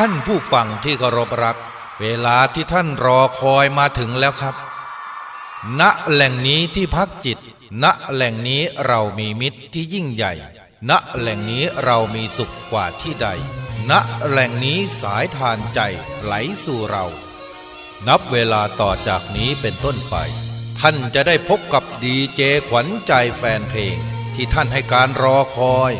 ท่านผู้ฟังที่เคารพรัก เวลาที่ท่านรอคอยมาถึงแล้วครับ ณแหล่งนี้ที่พักจิต ณแหล่งนี้เรามีมิตรที่ยิ่งใหญ่ ณแหล่งนี้เรามีสุขกว่าที่ใด ณแหล่งนี้สายทานใจไหลสู่เรา นับเวลาต่อจากนี้เป็นต้นไป ท่านจะได้พบกับดีเจขวัญใจแฟนเพลง ที่ท่านให้การรอคอย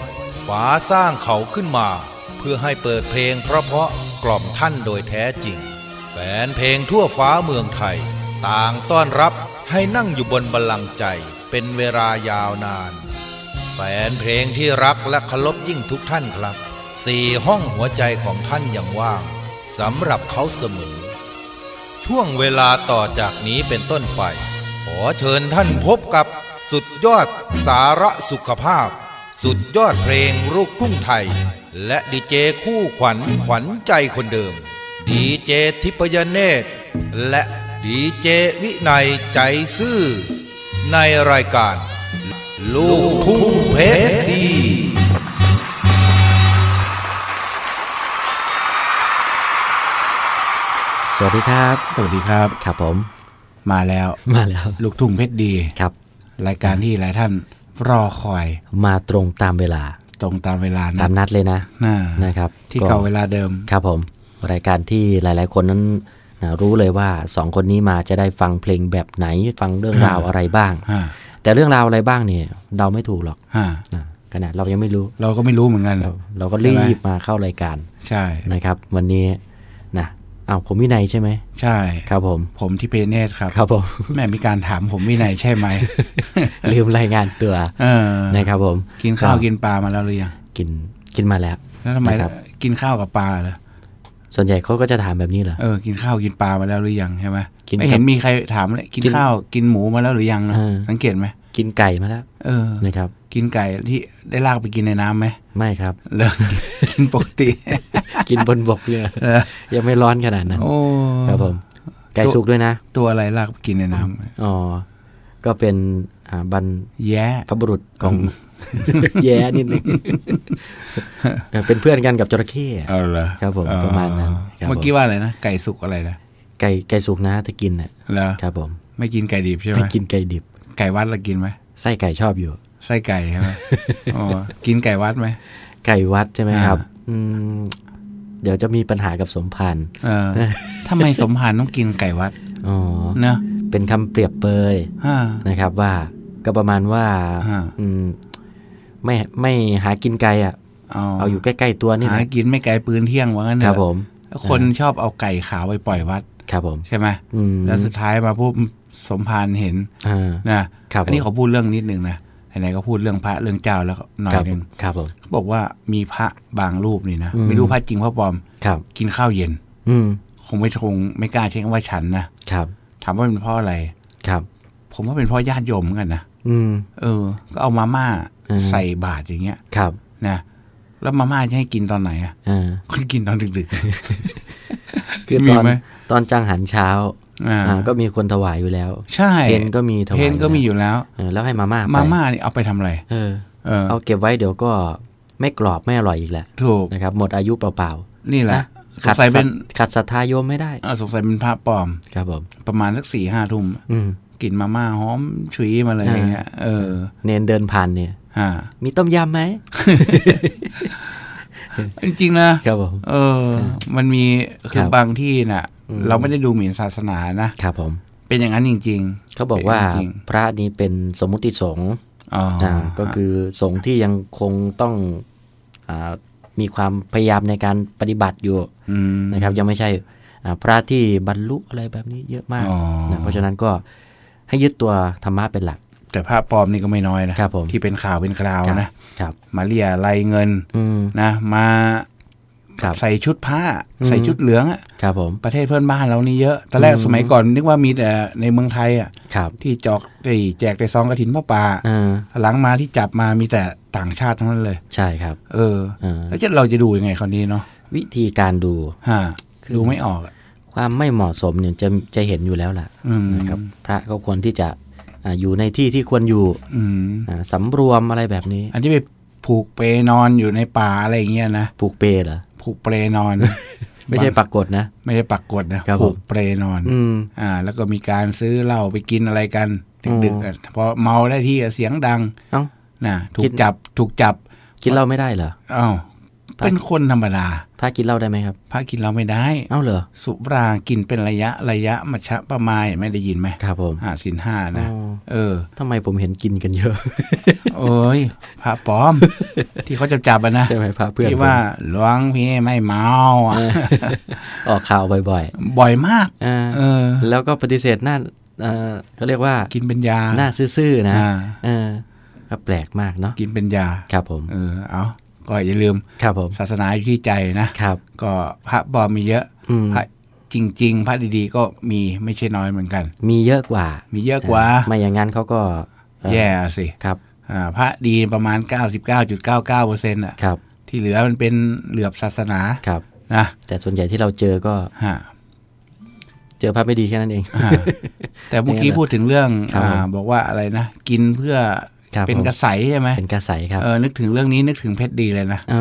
ฝาสร้างเขาขึ้นมา เพื่อให้เปิดเพลงเพราะๆกล่อมท่านโดยแท้จริง แฟนเพลงทั่วฟ้าเมืองไทย ต่างต้อนรับให้นั่งอยู่บนบัลลังก์ใจ เป็นเวลายาวนาน แฟนเพลงที่รักและเคารพยิ่งทุกท่านครับสี่ห้องหัวใจของท่านยังว่างสำหรับเขาเสมอ ช่วงเวลาต่อจากนี้เป็นต้นไป ขอเชิญท่านพบกับสุดยอดสาระสุขภาพ สุดยอดเพลงลูกทุ่งไทย และดีเจคู่ขวัญขวัญใจคนเดิม ดีเจทิพยเนตร และดีเจวินัยใจซื่อ ในรายการ ลูกทุ่งเพชรดีสวัสดีครับ สวัสดีครับ ครับผม มาแล้ว มาแล้ว ลูกทุ่งเพชรดี ครับ รายการที่หลายท่านรอคอย มาตรงตามเวลา ตรงตามเวลาตามนะนัดเลยนะน่านะครับที่เก่าเวลาเดิมครับผม รายการที่หลาย ๆ คนนั้นนะรู้เลยว่าสองคนนี้มาจะได้ฟังเพลงแบบไหนฟังเรื่องราวอะไรบ้างฮะแต่เรื่องราวอะไรบ้างเนี่ยเราไม่ถูกหรอกฮะนะขนาดเรายังไม่รู้ เราก็ไม่รู้เหมือนกัน เราเราก็รีใช่ไหมบมาเข้ารายการใช่นะครับ วันนี้นะ อ้าวผมวินัยใช่ไหมใช่ครับผม ผมที่เพเนตครับครับผมแม่มีการถามผมวินัยใช่ไหมลืมรายงานตัวเออนะครับผม กินข้าวก็กินปลามาแล้วหรือยังกินกินมาแล้วแล้วทำไมนะครับกินข้าวกับปลาเหรอส่วนใหญ่เขาก็จะถามแบบนี้เหรอเออกินข้าวกินปลามาแล้วหรือยังใช่ไหมกินไม่เห็นกับมีใครถามเลยกินกินข้าวกินหมูมาแล้วหรือยังนะเออสังเกตไหมกินไก่มาแล้วเออนะครับ กินไก่ที่ได้ลากไปกินในน้ำไหมไม่ครับเลิกกินปกติ กินบนบกเลยเออยังไม่ร้อนขนาดนั้นโอ้ครับผมไก่สุกด้วยนะ ตัวอะไรลากไปกินในน้ำอ๋อก็เป็นอ่าบรรแย่พบุรุษของแย่นิดนึงเออเป็นเพื่อนกันกับจระเข้อะเอาเหรอครับผมอ๋อประมาณนั้นครับเมื่อกี้ว่าอะไรนะไก่สุกอะไรนะไก่ไก่สุกนะถ้ากินน่ะเหรอครับผม ไม่กินไก่ดิบใช่ไหมไม่กินไก่ดิบ ไก่วัดเรากินไหมไส้ไก่ชอบอยู่ ไส้ไก่ใช่ไหมอ๋อกินไก่วัดไหมไก่วัดใช่ไหมครับอ่าอืมเดี๋ยวจะมีปัญหากับสมพันธ์เออทำไมสมภารต้องกินไก่วัดอ๋อเนอะเป็นคำเปรียบเปยฮ่านะครับ ว่าก็ประมาณว่าอ่าอืมไม่ไม่หากินไกลอะเอาเอาอยู่ใกล้ๆตัวนี่หาแหละกินไม่ไกลปืนเที่ยงว่างั้นเถครับอะผมแล้วคนชอบเอาไก่ขาวไปปล่อยวัด ครับผมใช่ไหมอืมแล้วสุดท้ายมาปุ๊บสมภารเห็นอ่านะครับอันนี้ผมเขาพูดเรื่องนิดนึงนะ ไหนๆก็พูดเรื่องพระเรื่องเจ้าแล้วก็หน่อคยรับหนึ่งครับผมเขาบอกว่ามีพระบางรูปนี่นะอืมไม่รู้พระจริงพระปลอมครับกินข้าวเย็น อืมคงไม่คงไม่กล้าใช้คำว่าฉันนะครับถามว่าเป็นเพราะอะไรครับ ผมว่าเป็นเพราะญาติโยมเหมือนกันนะอืม เออ ก็เอามาม่าอืมใส่บาตรอย่างเงี้ยครับ นะ แล้วมาม่าจะให้กินตอนไหนอะอ่าก็กินตอนดึกคือมีตอนไหมตอนจังหันเช้าๆอ่าอ่า ก็มีคนถวายอยู่แล้ว ใช่เพนก็มีถวายเพนก็มีอยู่แล้วเออแล้วให้มาม่าไปมาม่านี่เอาไปทำอะไรเออเออเอาเก็บไว้เดี๋ยวก็ไม่กรอบไม่อร่อยอีกแหละถูกนะครับ หมดอายุเปล่านี่ๆแหละนะสงสัยเป็นขัดศรัทธาโยมไม่ได้เออสงสัยเป็นพระปลอมครับผมประมาณสักสี่ห้าทุ่มอืมกินมาม่าหอมฉุยมาเลยอ่าอย่างเงี้ยเออ เนนเดินผ่านเนี่ยอ่ามีต้มยำไหม จริงๆนะครับผม เออ มันมีคืครัอบบางที่น่ะอืมเราไม่ได้ดูหมิ่นศาสนานะครับผม เป็นอย่างนั้นจริงเขาบอกว่าจริงพระนี้เป็นสมมุติสงฆ์ๆอ๋อออ่าก็คือสงฆ์ที่ยังคงต้องอามีความพยายามในการปฏิบัติอยู่อืมนะครับ ยังไม่ใช่อ่าพระที่บรรลุอะไรแบบนี้เยอะมากอ๋อนะเพราะฉะนั้นก็ให้ยึดตัวธรรมะเป็นหลัก แต่พระปลอมนี่ก็ไม่น้อยนะครับผมที่เป็นข่าวเป็นคราวครับนะครับ มาเรียรายเงินอืมนะมาครับใส่ชุดผ้าอืมใส่ชุดเหลืองอะครับผมประเทศเพื่อนบ้านเรานี่เยอะตอนแรกอืมสมัยก่อนนึกว่ามีแต่ในเมืองไทยอะครับที่จอกที่แจกแต่ซองกระถินพ่อป่าอ่าหลังมาที่จับมามีแต่ต่างชาติทั้งนั้นเลย ใช่ครับ เอออ่าแล้วจะเราจะดูยังไงคนนี้เนาะวิธีการดูฮะดูไม่ออกอะความไม่เหมาะสมเนี่ยจะจะเห็นอยู่แล้วล่ะอืมนะครับ พระก็ควรที่จะ อ่าอยู่ในที่ที่ควรอยู่อืมอ่าสำรวมอะไรแบบนี้ อันที่ไปผูกเปนอนอยู่ในป่าอะไรอย่างเงี้ยนะผูกเปรเหรอปผูกเปลนอน ไม่ใช่ปักกดนะ ไม่ใช่ปักกดนะครับผูกเปลนอนอืมอ่า แล้วก็มีการซื้อเหล้าไปกินอะไรกันดึกๆอะพอเมาได้ที่อะเสียงดังเอ้านะถูคิกดจับถูกจับกินเหล้าไม่ได้เหรออ้าวเป็นคนธรรมดา พระกินเหล้าได้ไหมครับพระกินเราไม่ได้ เอ้าเหรอ สุรากินเป็นระยะระยะมัชฌะประมาณไม่ได้ยินไหมครับผมอ่าสินห้านะอ๋อเออทำไมผมเห็นกินกันเยอะ โอ้ยพระปลอม ที่เขาจับจับๆอะนะใช่ไหมพระเพื่อนที่ว่าหลวงพี่ไม่เมาอะออกข่าวบ่อยบ่อยมากๆอ่าเออ แล้วก็ปฏิเสธหน้าเอ่อเขาเรียกว่ากินเป็นยาหน้าซื่อๆนะอ่าเออก็แปลกมากเนาะกินเป็นยาครับผม เออเอา ก็อย่าลืมครับผมศาสนาอยู่ที่ใจนะครับ ก็พระปลอมมีเยอะอืมพระจริง ๆ พระดีๆ ก็มีไม่ใช่น้อยเหมือนกัน มีเยอะกว่า มีเยอะกว่า ไม่อย่างนั้นเขาก็เอ่อแย่สิครับอ่าพระดีประมาณ 99.99เปอร์เซ็นต์อะครับที่เหลือมันเป็นเหลือบศาสนาครับนะแต่ส่วนใหญ่ที่เราเจอก็ฮะเจอพระไม่ดีแค่นั้นเองฮะแต่เมื่อกี้พูดถึงเรื่องครับอ่าบอกว่าอะไรนะ กินเพื่อครับ เป็นผมกระใสใช่ไหมเป็นกระใสครับเออนึกถึงเรื่องนี้นึกถึงเพชรดีเลยนะเอ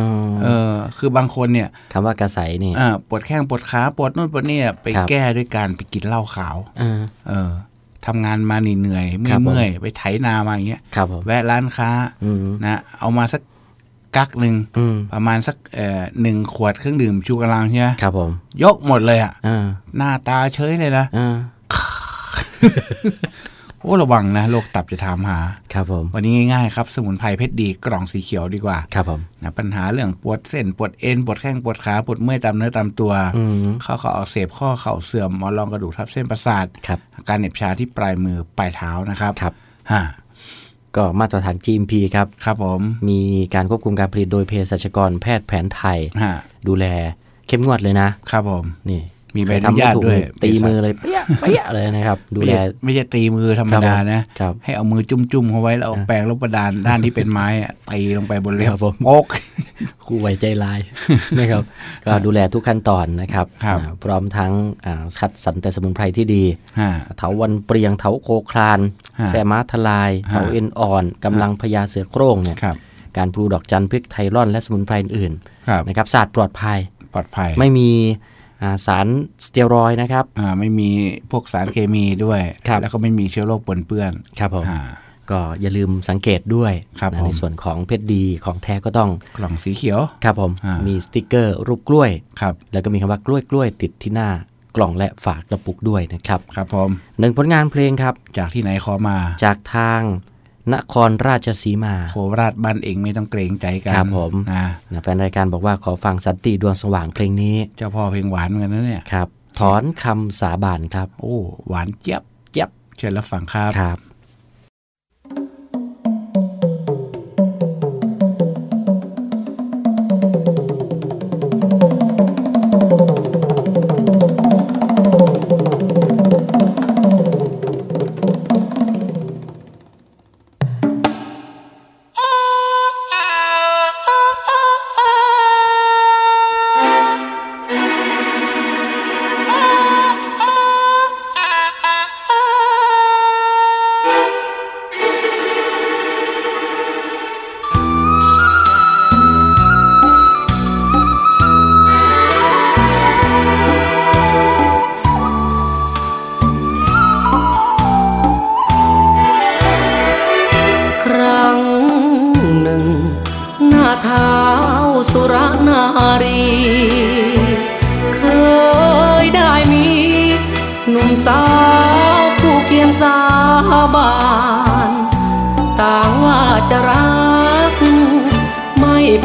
เอออคือบางคนเนี่ยคำว่ากระใสนี่อ่าปวดแข้งปวดขาปวดนู่นปวดนี่ไปครับแก้ด้วยการไปกินเหล้าขาวเออเออทำงานมาเหนื่อยๆครับผมเมื่อยๆไปไถนามาอย่างเงี้ยครับผมแวะร้านค้าอืมนะเอามาสักกักหนึ่งอืมประมาณสักเอ่อหนึ่งขวดเครื่องดื่มชูกำลังใช่ไหมครับผมยกหมดเลยอะเออหน้าตาเฉยเลยนะเออโอ้ระวังนะโรคตับจะถามหา ครับผม วันนี้ง่ายๆครับ สมุนไพรเพชรดีกล่องสีเขียวดีกว่า ครับผมนะปัญหาเรื่องปวดเส้นปวดเอ็นปวดแข้งปวดขาปวดเมื่อยตามเนื้อตามตัวอืมข้อเข่าอักเสบข้อเข่าเสื่อมหมอนรองกระดูกทับเส้นประสาทครับอาการเหน็บชาที่ปลายมือปลายเท้านะครับครับฮะก็มาตรฐาน GMP ครับ ครับผม มีการควบคุมการผลิตโดยเภสัชกรแพทย์แผนไทยฮะดูแลเข้มงวดเลยนะ ครับผม นี่ มีใบใครอนุทำไม่ญาตถูกด้วยนี่ตีมือเลยเปี้ยเปี้ยเลยนะครับดูไม่แลใช่ไม่ใช่ตีมือธรรมดานะครับให้เอามือจุ่มๆเขาไว้แล้วเอาแปรงลบประดานด้านที่เป็นไม้อะตีลงไปบนเล็บครับผมโป๊กครูไว้ใจลายนะครับก็ดูแลทุกขั้นตอนนะครับครับอ่าพร้อมทั้งอ่าคัดสรรแต่สมุนไพรที่ดีฮะเถาวัลย์เปรียงเถาโคคลานฮะแซ่ม้าทะลายเถาเอ็นอ่อนกำลังพญาเสือโคร่งเนี่ยครับกานพลูดอกจันทน์พริกไทยล่อนและสมุนไพรอื่นครับๆนะครับสะอาดปลอดภัยปลอดภัยไม่มีอ่า สารสเตียรอยด์นะครับอ่าไม่มีพวกสารเคมีด้วยครับแล้วก็ไม่มีเชื้อโรคปนเปื้อนครับผมอ่าก็อย่าลืมสังเกตด้วยครับนะผมในส่วนของเพชรดีของแท้ก็ต้องกล่องสีเขียวครับผมอ่ามีมีสติกเกอร์รูปกล้วยครับแล้วก็มีคำว่ากล้วยกล้วยติดที่หน้ากล่องและฝากกระปุกด้วยนะครับครับผมหนึ่งผลงานเพลงครับจากที่ไหนขอมาจากทาง นครราชสีมา โคราชบ้านเองไม่ต้องเกรงใจกันครับผมนะนะแฟนรายการบอกว่าขอฟังสันติดวงสว่างเพลงนี้ เจ้าพ่อเพลงหวานเหมือนกันนะเนี่ยครับ ถอนคำสาบานครับ โอ้หวานเจี๊ยบเจี๊ยบเชิญรับฟังครับครับ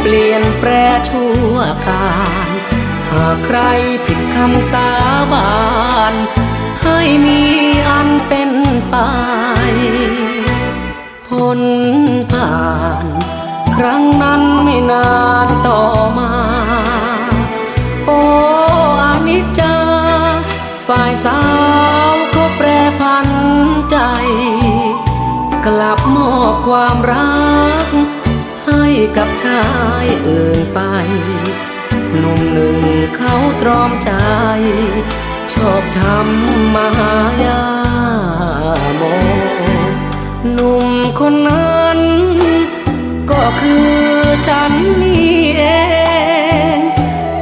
เปลี่ยนแปรชั่วการหากใครผิดคำสาบานให้มีอันเป็นไปพ้นผ่าน ครั้งนั้นไม่นาน ชายอื่นไป หนุ่มหนึ่งเขาตรอมใจ ชอบทำมหายาโมหนุ่มคนนั้น ก็คือฉันนี่เอง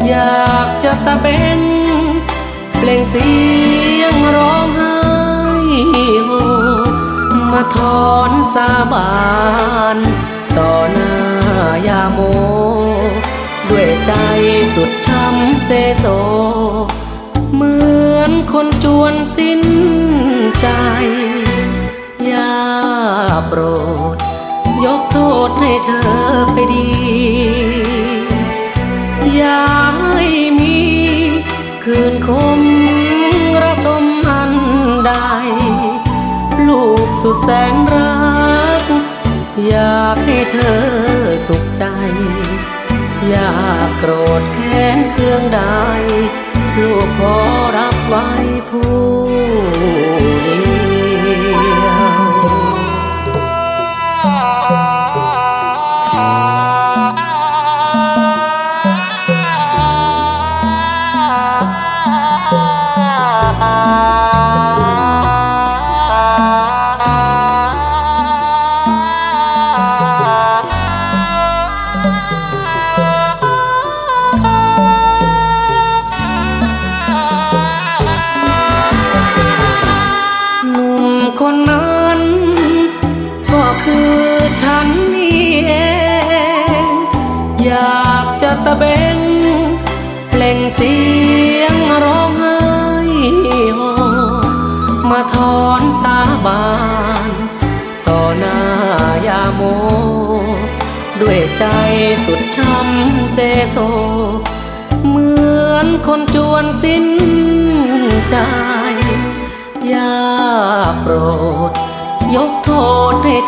อยากจะตะเบงเปล่งเสียงร้องไห้โฮมาถอนสาบานต่อหน้า ยาโม ด้วยใจสุดช้ำเซโซ เหมือนคนจวนสิ้นใจอย่าโปรด ยกโทษให้เธอไปดี อย่าให้มี คืนคมระทมอันใด ลูกสุดแสนรัก อยากให้เธอสุขใจ อยากโกรธแค้นเครื่องใด ลูกขอรับไว้ผู้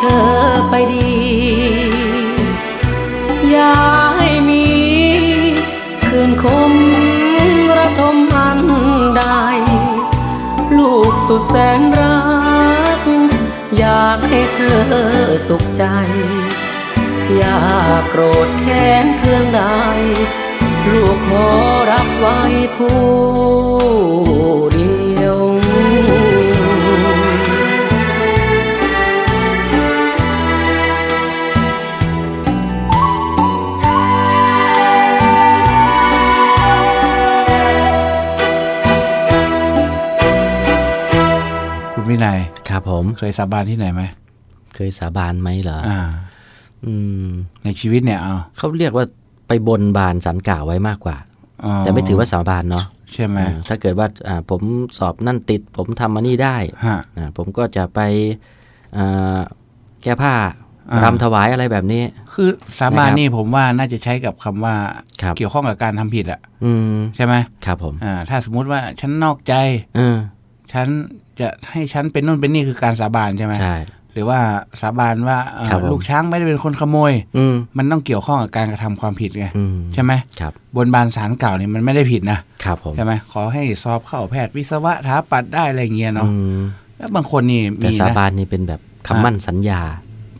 เธอไปดี อย่าให้มีคืนคมระทมอันใด ลูกสุดแสนรัก อยากให้เธอสุขใจ อย่าโกรธแค้นเคืองใด ลูกขอรับไว้ผู้เดียว คุณวินัยครับผม เคยสาบานที่ไหนไหมเคยสาบานไหมเหรออ่า อืม ในชีวิตเนี่ยเอาเขาเรียกว่าไปบนบานสันกล่าวไว้มากกว่าอ๋อแต่ไม่ถือว่าสาบานเนาะใช่ไหมอ่าถ้าเกิดว่าอ่าผมสอบนั่นติด ผมทำมานี่ได้ฮะอ่าผมก็จะไปอ่าแก้ผ้าอ่ารำถวายอะไรแบบนี้ คือสาบานนะครับนี่ผมว่าน่าจะใช้กับคำว่าครับเกี่ยวข้องกับการทำผิดอะอืมใช่ไหมครับผมอ่าถ้าสมมุติว่าฉันนอกใจเออฉัน จะให้ฉันเป็นนู่นเป็นนี่คือการสาบานใช่ไหมใช่หรือว่าสาบานว่าเอ่อครับผมลูกช้างไม่ได้เป็นคนขโมยอืมมันต้องเกี่ยวข้องกับการกระทำความผิดไงอืมใช่ไหมครับบนบานสารกล่าวเนี่ยมันไม่ได้ผิดนะครับผมใช่ไหมขอให้สอบเข้าแพทย์วิศวะถาปัดได้อะไรเงี้ยเนาะอืมแล้วบางคนนี่แต่มีสานะบานนี่เป็นแบบคำมั่นสัญญา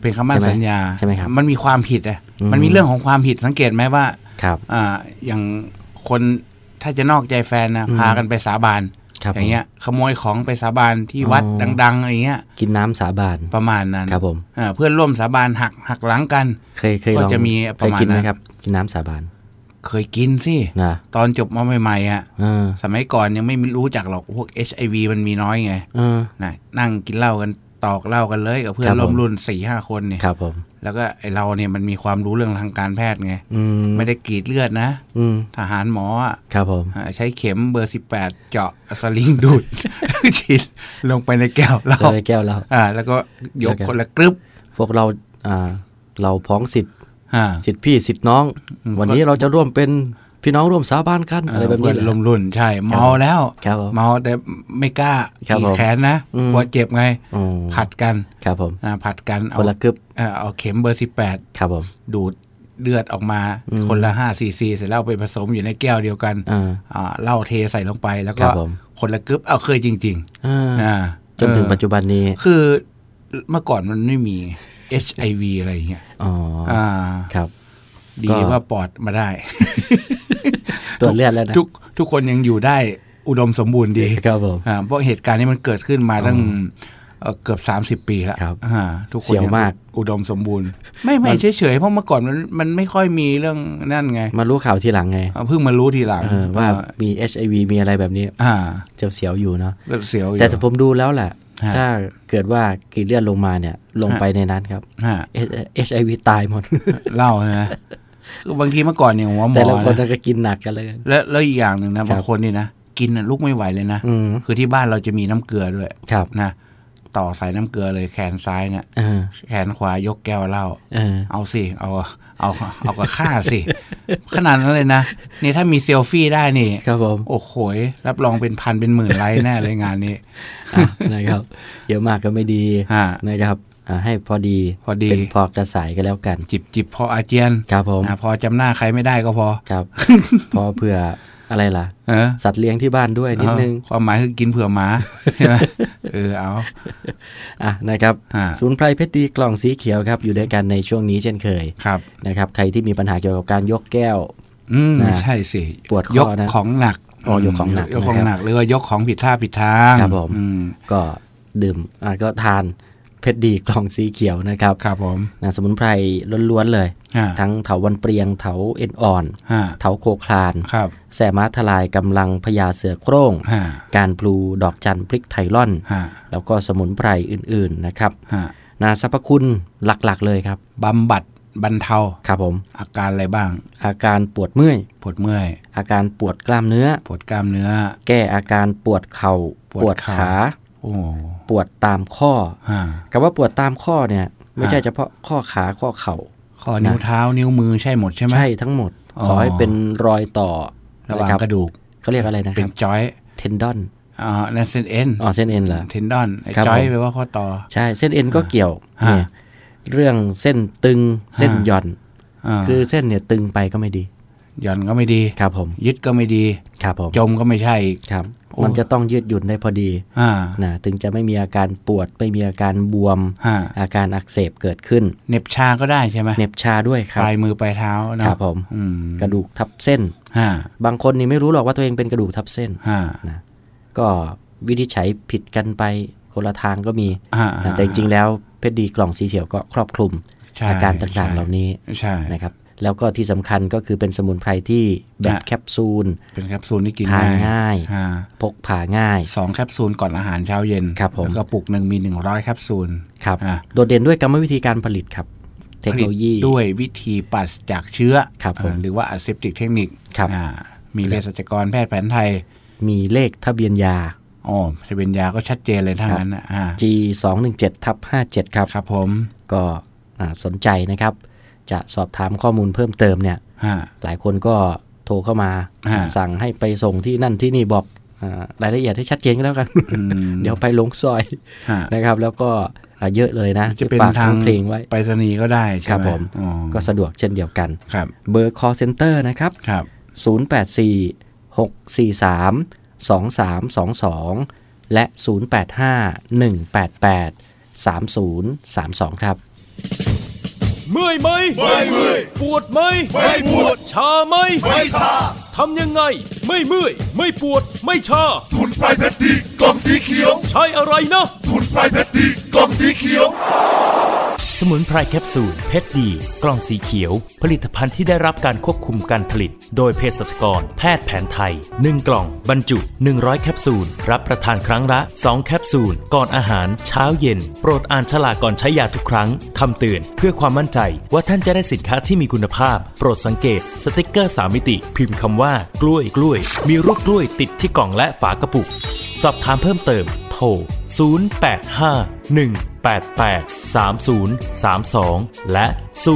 เป็นคำมั่นใช่ไหมสัญญาใช่ไหมครับมันมีความผิดอะอืมมันมีเรื่องของความผิดสังเกตไหมว่าครับอ่าอย่างคนถ้าจะนอกใจแฟนนะอืมพากันไปสาบานครับ อย่างเงี้ยขโมยของไปสาบานที่อ๋อวัดดัง ๆ อะไรเงี้ย กินน้ำสาบานประมาณนั้นครับผมอ่าเพื่อนร่วมสาบานหักหักหลังกัน เคยเคยก็ลองจะมีปเคระยมาณกินไหมนั้นครับ กินน้ำสาบาน เคยกินสินะตอนจบมาใหม่ๆอะเออสมัยก่อนยังไม่รู้จักหรอกพวก HIV มันมีน้อยไงเออนะนั่งกินเหล้ากัน ตอกเหล้ากันเลยกับเพื่อครันบผมร่วมรุ่นสี่ห้าคนเนี่ยครับผมแล้วก็ไอเราเนี่ยมันมีความรู้เรื่องทางการแพทย์ไงอืมไม่ได้กรีดเลือดนะอืมทหารหมออะครับผมอ่าใช้เข็มเบอร์สิบแปดเจาะสลิงดูดฉีดลงไปในแก้วเราเจอแก้วเราอ่า แล้วก็ยกแล้วก็คนละกรึบพวกเราอ่าเราพ้องสิทธิ์อ่าสิทธิ์พี่สิทธิ์น้องอืมวันนี้เราจะร่วมเป็น พี่น้องร่วมสาบานกันเออะไรอแบบเพื่นี้อนแหละร่วมรุ่นใช่ เมาแล้วครับผมเมาแต่ไม่กล้าครับกรีผดมแขนนะอืมกลัวเจ็บไงอืมผัดกันครับผมอ่าผัดกันเอาคนละกึบเอ่อเอาเข็มเบอร์สิบแปดครับผมดูดเลือดออกมาอืมคนละห้าซีซีเสร็จแล้วเอาไปผสมอยู่ในแก้วเดียวกันอ่าอ่าเหล้าเทใส่ลงไปแล้วคก็รับผมคนละกึบเอาเคยจริงอ่าๆอ่าจนถึงเออปัจจุบันนี้คือเมื่อก่อนมันไม่มี HIV อะไรอย่างเงี้ยอ๋อออ่าครับ ดีก็ว่าปอดมาได้ ตรวจเลือดแล้วนะทุกทุกคนยังอยู่ได้อุดมสมบูรณ์ดีครับผมอ่าเพราะเหตุการณ์นี้มันเกิดขึ้นมาตั้งเอ่อเกือบ 30 ปีแล้วครับอ่าทุกคนเสี่ยวมากอุดมสมบูรณ์ ไม่ไม่เฉยๆเพราะเมื่อก่อนมันมันไม่ค่อยมีเรื่องนั่นไง มารู้ข่าวทีหลังไงเพิ่งมารู้ทีหลังเออว่ามี HIV มีอะไรแบบนี้อ่าเสียวๆอยู่เนาะก็เสียวอยู่แต่ถ้าผมดูแล้วแหละฮะถ้าเกิดว่ากรีดเลือดลงมาเนี่ย ลงไปในนั้นครับฮะ HIV ตายหมดเล่าใช่ไหมคือ บางทีเมื่อก่อนเนี่ยหัวหมแต่อละคนนะก็กินหนักกันเลย แล้วแล้วอีกอย่างหนึ่งนะครับบางคนนี่นะกินน่ะลุกไม่ไหวเลยนะอืมคือที่บ้านเราจะมีน้ำเกลือด้วยครับนะต่อสายน้ำเกลือเลยแขนซ้ายเนี่ยเออแขนขวายกแก้วเหล้าเออเอาสิเอาเอาเอากับข้าสิ ขนาดนั้นเลยนะ นี่ถ้ามีเซลฟี่ได้นี่ ครับผม โอ้โหยรับรองเป็นพันเป็นหมื่นไลค์แน่เลยงานนี้อะนะครับเยอะมากก็ไม่ดีฮะนะครับอะ ให้พอดีพอดีเป็นพอกระสายก็แล้วกัน จิบจิบพออาเจียนครับผมนะพอจำหน้าใครไม่ได้ก็พอครับ พอเผื่ออะไรล่ะเออสัตว์เลี้ยงที่บ้านด้วยนิดนึงเอาความหมายคือกินเผื่อหมาใช่ไหมเออเอาอะนะครับอ่าศูนย์ไพรเพชรดีกล่องสีเขียวครับ อยู่ด้วยกันในช่วงนี้เช่นเคยครับนะครับ ใครที่มีปัญหาเกี่ยวกับการยกแก้ว อืมนะไม่ใช่สิปวดข้อยกนะของหนักอ๋อยกของหนักยกของนะครับหนักหรือว่ายกของผิดท่าผิดทางครับผมอืมก็ดื่มอะก็ทาน เพชรดีกล่องสีเขียวนะครับครับผมนะสมุนไพรล้วนๆเลยฮะทั้งเถาวันเปรียงเถาเอ็นอ่อนฮะเถาโคคลานครับแสมาทลายกำลังพญาเสือโคร่งฮะการพลูดอกจันพริกไทล่อนฮะแล้วก็สมุนไพรอื่นๆนะครับฮะนาสรรพคุณหลักๆเลยครับบำบัดบรรเทาครับผม อาการอะไรบ้าง อาการปวดเมื่อย ปวดเมื่อย อาการปวดกล้ามเนื้อ ปวดกล้ามเนื้อ แก้อาการปวดเข่า ปวดปวดเข่าขาโอ้ ปวดตามข้อฮะคำว่าปวดตามข้อเนี่ย ไม่ฮะใช่เฉพาะข้อขาข้อเข่าข้อนิ้วเท้านิ้วมือใช่หมดใช่ไหมใช่ทั้งหมดอ๋อขอให้เป็นรอยต่อระหว่างนคบกระดูกเขาเรียกอะไรนะคเป็รันบจอยเทนดอนอ่านั่นเส้นเอ็นอ๋อเส้นเอ็นเหรอเทนดอนไอ้ครับจอยผมแปลว่าข้อต่อ ใช่เส้นเอ็นก็เกี่ยวฮะเนี่ยเรื่องเส้นตึงเส้นฮะหย่อนอ่าคือเส้นเนี่ยตึงไปก็ไม่ดี หย่อนก็ไม่ดีครับผม ยึดก็ไม่ดีครับผมจมก็ไม่ใช่อีกครับโอ้ มันจะต้องยืดหยุ่นได้พอดีอ่านะถึงจะไม่มีอาการปวด ไม่มีอาการบวมฮะอาการอักเสบเกิดขึ้นเหน็บชาก็ได้ใช่ไหมเหน็บชาด้วยครัปบลายมือปลายเท้าเนาะครับผมอืมกระดูกทับเส้นฮะบางคนนี่ไม่รู้หรอกว่าตัวเองเป็นกระดูกทับเส้นฮะนะก็วินิจฉัยผิดกันไปคนละทางก็มีฮะนะแต่จริงๆแล้วเพชรดีกล่องสีเขียวก็ครอบคลุมใช่อาการต่างๆเหล่านี้ใช่นะครับ แล้วก็ที่สำคัญก็คือเป็นสมุนไพรที่แบบฮะแคปซูล เป็นแคปซูลที่กินทานง่ายฮะพกพาง่ายสองแคปซูลก่อนอาหารเช้าเย็นครับผมแล้วกระปุกหนึ่งมีหนึ่งร้อยแคปซูลครับอะโดดเด่นด้วยกรรมวิธีการผลิตครับ เทคโนโลยีผลิตด้วยวิธีปราศจากเชื้อครับผมอ่าหรือว่า aseptic technique ครับมีเภสัชกรแพทย์แผนไทย มีเลขทะเบียนยาอ๋อทะเบียนยาก็ชัดเจนเลยทั้งนั้นนะอ่า G 2 1 7ทับ57 ครับครับผมก็อ่าสนใจนะครับ จะสอบถามข้อมูลเพิ่มเติมเนี่ยฮะหลายคนก็โทรเข้ามาฮะสั่งให้ไปส่งที่นั่นที่นี่บอกอารายละเอียดให้ชัดเจนก็แล้วกันอืมเดี๋ยวไปลงซอยฮะนะครับ แล้วก็อ่าเยอะเลยนะจะเป็นฝากทางทั้งเพลงไว้ไปรษณีย์ก็ได้ใช่ครับไหมผมอ๋อก็สะดวกเช่นเดียวกันครับเบอร์ call center นะครับครับ084 643 2322 และ 085 188 3032 ครับ เมื่อยไหมไม่เมื่อยปวดไหมไม่ปวด ชาไหมไม่ชาทำยังไง ไม่เมื่อย ไม่ปวด ไม่ชาสมุนไพรเพชรดีกล่องสีเขียว ใช้อะไรนะสมุนไพรเพชรดีกล่องสีเขียวส มุนไพรแคปซูลเพชรดี กล่องสีเขียว ผลิตภัณฑ์ที่ได้รับการควบคุมการผลิต โดยเภสัชกร แพทย์แผนไทย 1 กล่อง บรรจุ 100 แคปซูล รับประทานครั้งละ 2 แคปซูล ก่อนอาหาร เช้าเย็น โปรดอ่านฉลากก่อนใช้ยาทุกครั้งคำเตือนเพื่อความมั่นใจว่าท่านจะได้สินค้าที่มีคุณภาพ โปรดสังเกต สติกเกอร์3มิติ พิมพ์คำว่า กล้วยกล้วย มีรูปกล้วยติดที่กล่องและฝากระปุก สอบถามเพิ่มเติม โทร 085 1 3032 และ 084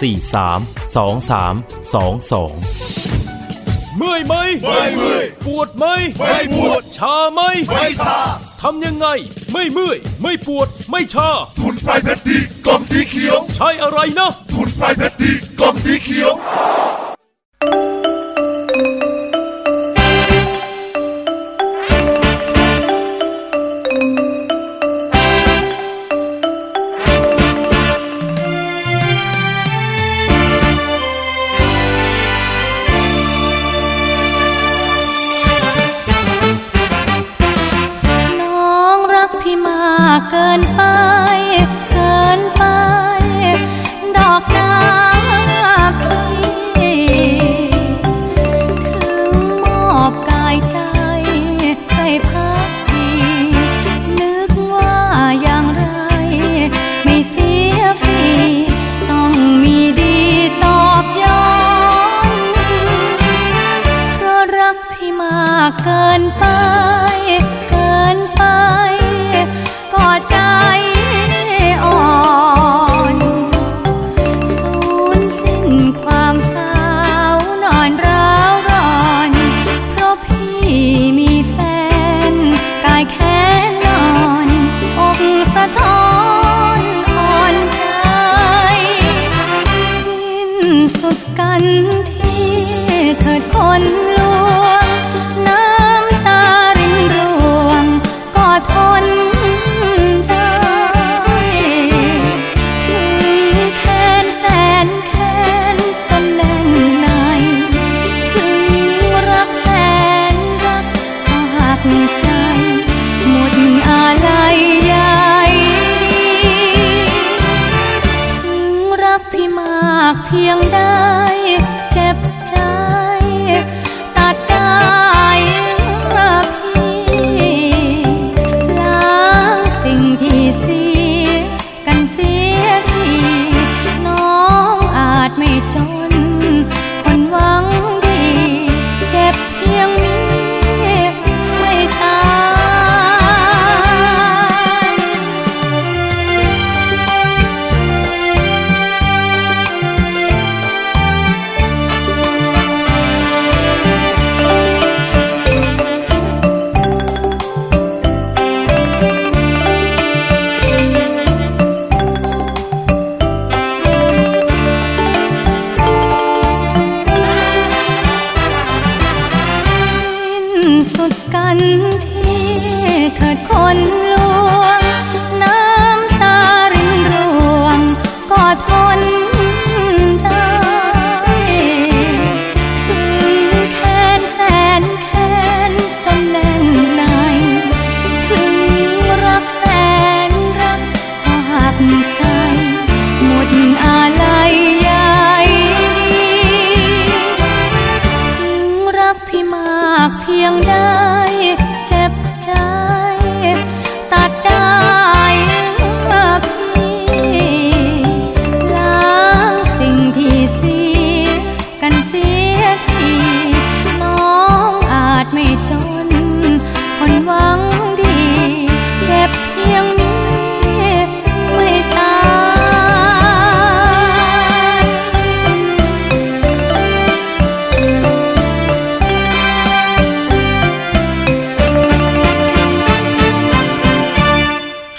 643 2322 เมื่อยไหมไม่เมื่อยปวดไหมไม่ปวด ชาไหมไม่ชาทำยังไง ไม่เมื่อย ไม่ปวด ไม่ชาสมุนไพรเพชรดีกล่องสีเขียว ใช้อะไรนะสมุนไพรเพชรดีกล่องสีเขียว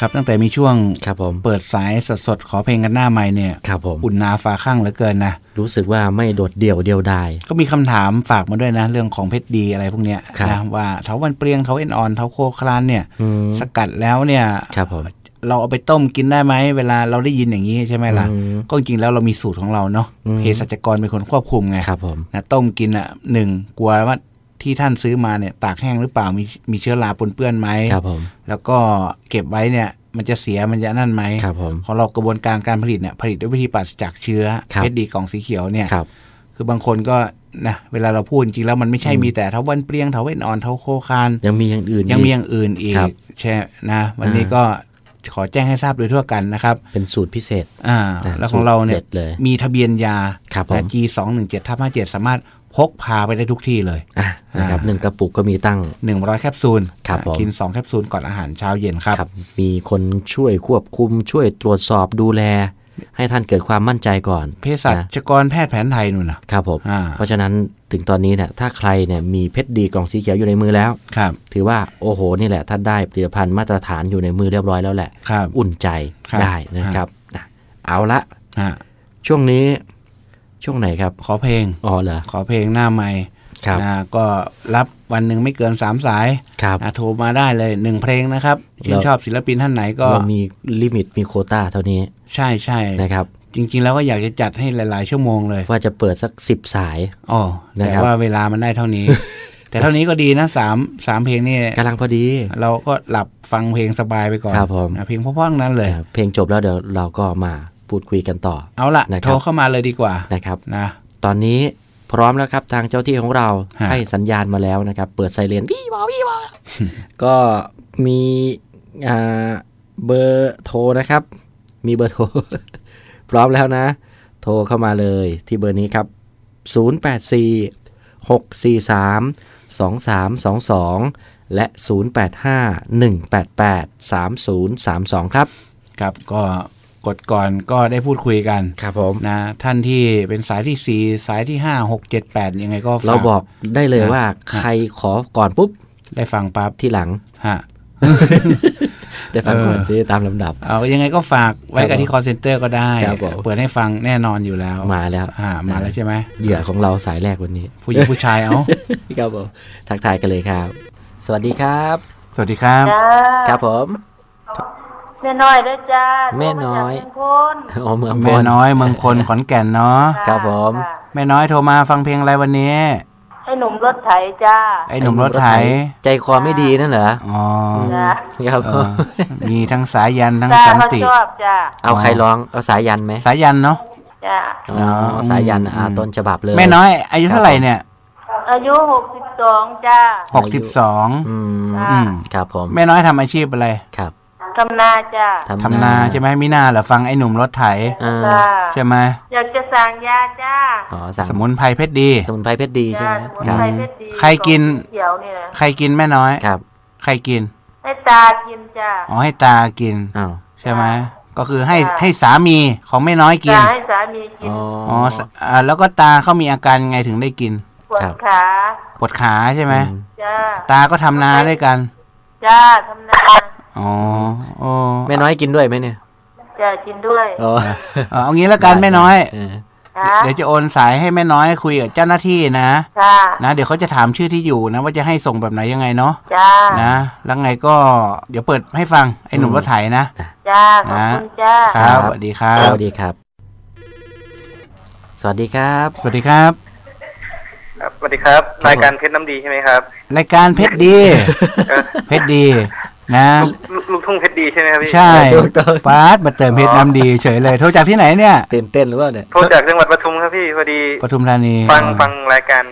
ครับ ตั้งแต่มีช่วงครับผมเปิดสายสดๆขอเพลงกันหน้าไม้เนี่ยครับผมอุ่นนาฟ้าข้างเหลือเกินนะรู้สึกว่าไม่โดดเดี่ยวเดียวดายก็มีคำถามฝากมาด้วยนะ เรื่องของเพชรดีอะไรพวกเนี้ยครับนะว่าเถาวันเปรียงเถาเอ็นอ่อนเถาโคคลานเนี่ยอืมสกัดแล้วเนี่ยครับผมเราเอาไปต้มกินได้ไหมเวลาเราได้ยินอย่างนี้ใช่ไหมล่ะอืมก็จริงๆแล้วเรามีสูตรของเราเนาะอืมเภสัชกรเป็นคนควบคุมไงครับผมนะต้มกินอะหนึ่งกลัวว่า ที่ท่านซื้อมาเนี่ยตากแห้งหรือเปล่ามีมีเชื้อราปนเปื้อนไหมครับผมแล้วก็เก็บไว้เนี่ยมันจะเสียมันจะนั่นไหมครับผมของเรากระบวนการการผลิตเนี่ยผลิตด้วยวิธีปราศจากเชื้อครับเพชรดีกล่องสีเขียวเนี่ยครับคือบางคนก็นะเวลาเราพูดจริงๆแล้วมันไม่ใช่มีแต่เทาวันเปรียงเทาเวนอ่อนเทาโคคานยังมีอย่างอื่นยังมีกอย่างอื่นอีครักบใช่นะวันนี้อ่าก็ขอแจ้งให้ทราบโดยทั่วกันนะครับ เป็นสูตรพิเศษอ่านะแล้วของเราเนี่สูยตรเด็ดเลยมีทะเบียนยาครับผม G สองหนึ่งเจ็ดทับห้าเจ็ดสามารถ พกพาไปได้ทุกที่เลยอะนะครับอ่าหนึ่งกระปุกก็มีตั้งหนึ่งร้อยแคปซูลครับผมกินสองแคปซูลก่อนอาหารเช้าเย็นครับครับมีคนช่วยควบคุมช่วยตรวจสอบดูแล ให้ท่านเกิดความมั่นใจก่อน เภสันะชกรแพทย์แผนไทยนู่นนะครับผมอ่าเพราะฉะนั้นถึงตอนนี้เนี่ยถ้าใครเนี่ยมีเพชรดีกล่องสีเขียวอยู่ในมือแล้วครับ ถือว่าโอ้โหนี่แหละท่านได้ผลิตภัณฑ์มาตรฐานอยู่ในมือเรียบร้อยแล้วแหละครับอุ่นใจครับได้นะครับนะเอาละฮะช่วงนี้ ช่วงไหนครับ ขอเพลงอ๋อเหรอขอเพลงหน้าใหม่ครับนะก็รับวันหนึ่งไม่เกินสามสายครับนะโทรมาได้เลยหนึ่งเพลงนะครับชื่นชอบศิลปินท่านไหนก็เรามีลิมิตมีโควต้าเท่านี้ ใช่ใช่นะครับ จริง ๆ แล้วก็อยากจะจัดให้หลาย ๆ ชั่วโมงเลย ว่าจะเปิดสักสิบสายอ๋อนะแต่ครับว่าเวลามันได้เท่านี้ แต่เท่านี้ก็ดีนะสามสามเพลงนี่กำลังพอดี เราก็หลับฟังเพลงสบายไปก่อนครับผมนะเพลงเพราะๆทั้งนั้นเลยนะครับเพลงจบแล้วเดี๋ยวเราก็มา พูดคุยกันต่อ เอาละนะครับโทรเข้ามาเลยดีกว่านะครับนะตอนนี้พร้อมแล้วครับทางเจ้าที่ของเราฮะให้สัญญาณมาแล้วนะครับ เปิดไซเรนวี่วอวี่วอก็มีอ่าเบอร์โทรนะครับ มีเบอร์โทร พร้อมแล้วนะ โทรเข้ามาเลยที่เบอร์นี้ครับ 084 643 2322 และ 085 188 3032 ครับ ครับก็ กดก่อนก็ได้พูดคุยกันครับผมนะท่านที่เป็นสายที่สี่สายที่ห้าหกเจ็ดแปดยังไงก็ฝเราบอกได้เลยว่าฮะใครขอก่อนปุ๊บ ได้ฟังปั๊บที่หลังฮะได้ฟังก่อนเออซิตามลำดับ เอายังไงก็ฝากไว้คกัรับบที่ผม call center ก็ได้ครับผมเปิดให้ฟังแน่นอนอยู่แล้ว มาแล้วอ่ามาแล้วใช่ไหมเหยื่อของเราสายแรกวันนี้ ผู้หญิงผู้ชายเอาครับผมทักทายกันเลยครับ สวัสดีครับ สวัสดีครับจ้าครับผมแม่น้อยเด้อจ้าแม่น้อยโทรมาจากเมืองพนอ๋อเมืองพแม่ลน้อยเมืองพลขอนแก่นเนาะครับผมจ้าแม่น้อยโทรมาฟังเพลงอะไรวันนี้ ให้หนุ่มรถไถจ้าไอ้หนุ่มรถไถใจคอไม่ดีนั่นเหรออ๋อจ้าครับเออมีทั้งสายันทั้งจ้าสันเขาติ ชอบจ้าเอาใครร้องเอาสายยันไหมสายันเนาะจจ้าอ๋อสายยันอาต้นฉบับเลย แม่น้อยอายุเท่าไหร่เนี่ยอายุหกสิบสองจ้า หกสิบสองอืมจ้าอืม ครับผมแม่น้อยทำอาชีพอะไร ครับ ทำนาจ้าทำนาใช่ไหมมิน่าเหรอฟังไอ้หนุ่มรถไถอ่าจ้าใช่ไหมอยากจะสั่งยาจ้าอ๋อสั่งสมุนไพรเพชรดีสมุนไพรเพชรดีใช่จ้าไหมสมุนครับไพรเพชรดีใครกิน ของสีเขียวนี่นะใครกินแม่น้อย ครับใครกินให้ตากินจ้าอ๋อให้ตากิน อ้าวใช่ไหมก็คือให้จ้ะให้สามีของแม่น้อยกิน จะให้สามีกินอ๋ออ๋อสอ่าแล้วก็ตาเขามีอาการยังไงถึงได้กิน ปวดครับขาปวดขาใช่ไหม อืมจ้าตาก็ทำนาด้วยกัน จ้าทำนา อ๋อโอ้แม่น้อยกินด้วยไหมเนี่ยจะกินด้วยอ๋อเออเอางี้แล้วกันแม่น้อยเออค่ะเดี๋ยวจะโอนสายให้แม่น้อยคุยกับเจ้าหน้าที่นะจ้านะเดี๋ยวเขาจะถามชื่อที่อยู่นะว่าจะให้ส่งแบบไหนยังไงเนาะจ้านะแล้วไงก็เดี๋ยวเปิดให้ฟังไอ้หนุ่มรถไถนะจ้าขอบคุณจ้าครับสวัสดีครัสบวัสดีครับ สวัสดีครับ สวัสดีครับครับสวัสดีครับครับ รายการเพชรน้ำดีใช่ไหมครับ รายการเพชรดีเออเพชรดี นะลูกลูกทุ่งเพชรดีใช่ไหมครับพี่ใช่ถูกต้อง ปาร์ตมาเติมเพชรน้ำดีเฉยเลย โทรจากที่ไหนเนี่ย ตื่นเต้นหรือเปล่าเนี่ยโทรจากจังหวัดปทุมครับพี่พอดีปทุมธานีฟังฟังรายการ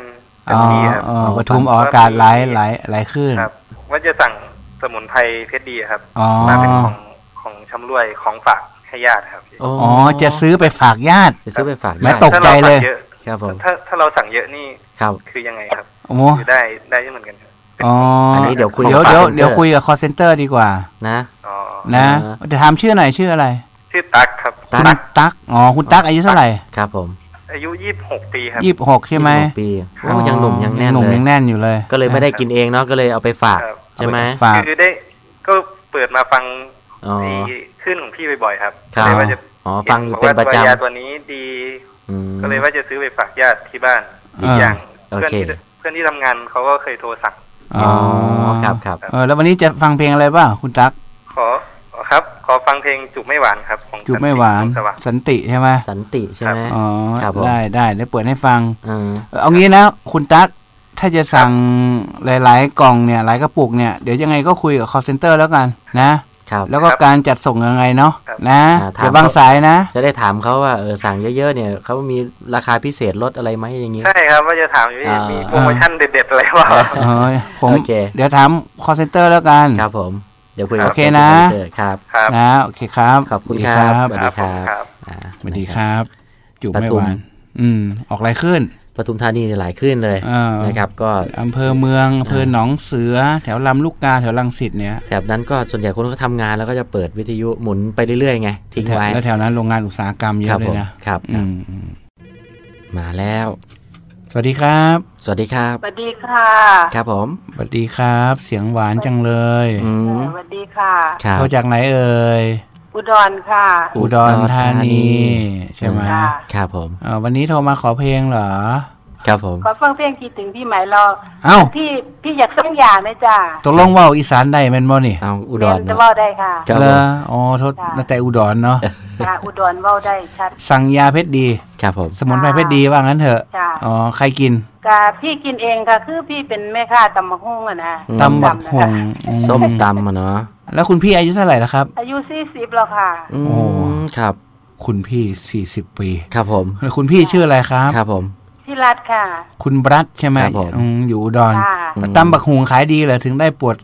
เพอ๋ชอรดีครับอ๋อปทุมออกอากาศหลายหลายหลายขึ้นครับว่าจะสั่งสมุนไพรเพชรดีครับอ๋อมาเป็นของของชำร่วยของฝากให้ญาติครับพี่อ๋ออ๋อจะซื้อไปฝากญาติจะซื้อไปฝากแม่ญาติตกใจเลยถ้าราสั่งเยอะครับผมถ้าถ้าเราสั่งเยอะนี่ครับคือยังไงครับโอ้โหคือได้ได้เหมือนกันครับ อ๋ออัอันนี้เดี๋ยวคุยเดี๋ยวกับเดี๋ยว call center เดี๋ยวคุยกับ call center ดีกว่า นะอ๋อนะอ่าจะถามชื่อหน่อยชื่ออะไร ชื่อตั๊กครับตั๊คุณตั๊กอ๋อคุณตั๊กอายุเท่าไหร่ครับ ผม อายุยี่สิบหกปีครับยี่สิบหกใช่ไหม26ปีโอ้ยังหนุ่มยังแน่นหนุ่มเลยยังแน่นอยู่เลย ก็เลยไม่ได้กินเองเนาะก็เลยเอาไปฝากครับใช่ไหมเอาไปฝากคือได้ก็เปิดมาฟังอ๋อไอ้ขึ้นของพี่บ่อยๆครับครับก็เลยว่าจะอ๋อฟังอยู่ห็เป็นบอกว่าประจำตัวยาตัวนี้ดีอืมก็เลยว่าจะซื้อไปฝากญาติที่บ้านอ่าอีกอย่างโอเพื่อนเคที่เพื่อนที่ทำงานเขาก็เคยโทรสั่ง อ๋ออ๋อครับครับเออแล้ววันนี้จะฟังเพลงอะไรบ้างคุณตั๊กขอครับ ขอฟังเพลงจุบไม่หวานครับของจูบไม่หวานสันติสว่างสันติใช่ไหมสันติใช่ไหมอ๋อครับผมได้ได้เดี๋ยวเปิดให้ฟังอืมเออเอางี้นะคุณตั๊กถ้าจะสั่งหลาย ๆ กล่องเนี่ย หลายกระปุกเนี่ย เดี๋ยวยังไงก็คุยกับ call center แล้วกัน นะ ครับ แล้วก็การจัดส่งยังไงเนาะนะอ่าถามเดี๋ยวบางสายนะ จะได้ถามเขาว่าเออสั่งเยอะๆเนี่ยเขามีราคาพิเศษลดอะไรไหมอย่างงี้ใช่ครับว่าจะถามอยู่พี่อ่ามีมีโปรโมชั่นเด็ดๆอะไรวะเออผมโอเคเดี๋ยวถาม call center แล้วกันครับผมเดี๋ยวคุยกับโอเคนะเจอครับครับนะโอเคครับขอบคุณครับสวัสคดีรับคผรัมบครับอ่าสวัสดีครับจูบปไม่ทุหมวานอืมออกอะไรขึ้น ปทุมธานีเนี่ยหลายขึ้นเลยเออนะครับ ก็อำเภอเมืองอำเภอหนองเสือ แถวลำลูกกาแถวลังสิตเนี่ยแถบนั้นก็ส่วนใหญ่คนก็ทำงานแล้วก็จะเปิดวิทยุหมุนไปเรื่อยๆไงทิ้งไว้แล้วแถวนั้นโรงงานอุตสาหกรรมเยครัอะเลผยมนะครับอืมอืมมาแล้ว สวัสดีครับ สวัสดีครับ สวัสดีค่ะ ครับผมสวัสดีครับ เสียงหวานจังเลยอืมสวัสดีค่ะครับโทรจากไหนเอ่ย อุดรค่ะ อุอุดดรรธาธานีนี ใช่ไหมค่ะครับผมเอ่อวันนี้โทรมาขอเพลงเหรอ ครับผม ขอฟังเพลงคิดถึงพี่ไหมรอเอ้าพี่พี่อยากสั่งยาไหมจ้าตกลงเว่าอีสานได้แม่นบ่นี่เอาอุดรจะเนาะเว้าได้ค่ะครับเลผมออ๋อโทษจ้ะนาแต่อุดรเนาะค่ะอุดรเว้าได้ชัด สั่งยาเพชรดี ครับผม สมุนไพรเพชรดีว่างั้นเถอะจ้ะอ๋อใครกินกะพี่กินเองค่ะ คือพี่เป็นแม่ค้าตำบักหุ่งอะนะตำบักหงส้มตำอะเนาะ แล้วคุณพี่อายุเท่าไหร่แล้วครับ อายุสี่สิบแล้วค่ะ อืโอ้ มครับ คุณพี่40ปีครับผม แล้วคุณพี่ชื่ออะไรครับ ครับผม พี่รัฐค่ะ คุณบรัตใช่ไหมครับผมอืมอยู่อุดรค่ะอืมตำบักหงขายดีเหรอถึงได้ปวด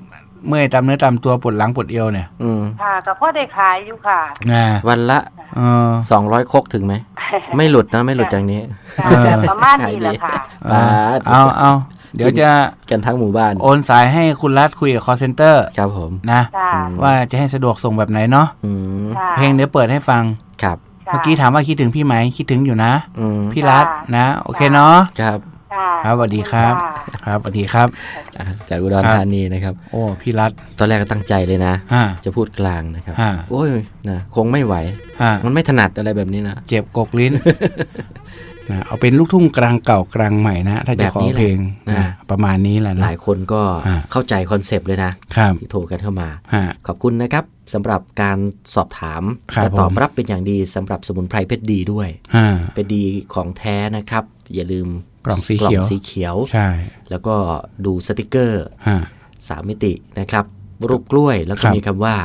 เมื่อยตามเนื้อตามตัวปวดหลังปวดเอวเนี่ยอืมค่ะก็พ่อได้ขายอยู่ค่ะ นะวันละเออ สองร้อยครกถึงไหม ไม่หลุดนะ ไม่หลุดจากนี้ ค่ะเออ ประมาณนี้แหละค่ะเออเอาเอา เดี๋ยวจะกันทั้งหมู่บ้าน โอนสายให้คุณรัฐคุยกับ call center ครับผมนะค่ะว่าจะให้สะดวกส่งแบบไหนเนาะอืมค่ะเพลงเดี๋ยวเปิดให้ฟังครับค่ะเมื่อกี้ถามว่าคิดถึงพี่ไหมคิดถึงอยู่นะอืมพี่รัฐค่ะนะ โอเคเนาะครับค่ะครับสวัสดีครับค่ะครับสวัสดีครับอะจากอุดรครับธานีนะครับ โอ้พี่รัฐตอนแรกก็ตั้งใจเลยนะฮะจะพูดกลางนะครับฮะโอ้ยนะคงไม่ไหวฮะมันไม่ถนัดอะไรแบบนี้นะเจ็บกกลิ้น นะเอาเป็นลูกทุ่งกลางเก่ากลางใหม่นะ ถ้าจะขอเพลงแบบนี้แหละนะประมาณนี้แหละหนะหลายคนก็อ่าเข้าใจคอนเซปต์เลยนะครับที่โทรกันเข้ามาฮะขอบคุณนะครับสำหรับการสอบถามครับและตอบผมรับเป็นอย่างดีสำหรับสมุนไพรเพชรดีด้วยฮะเป็นดีของแท้นะครับ อย่าลืมกล่องสีเขียวสีเขียวใช่ แล้วก็ดูสติกเกอร์ฮะสามมิตินะครับ รูปกล้วยแล้วก็ครับมีคำว่า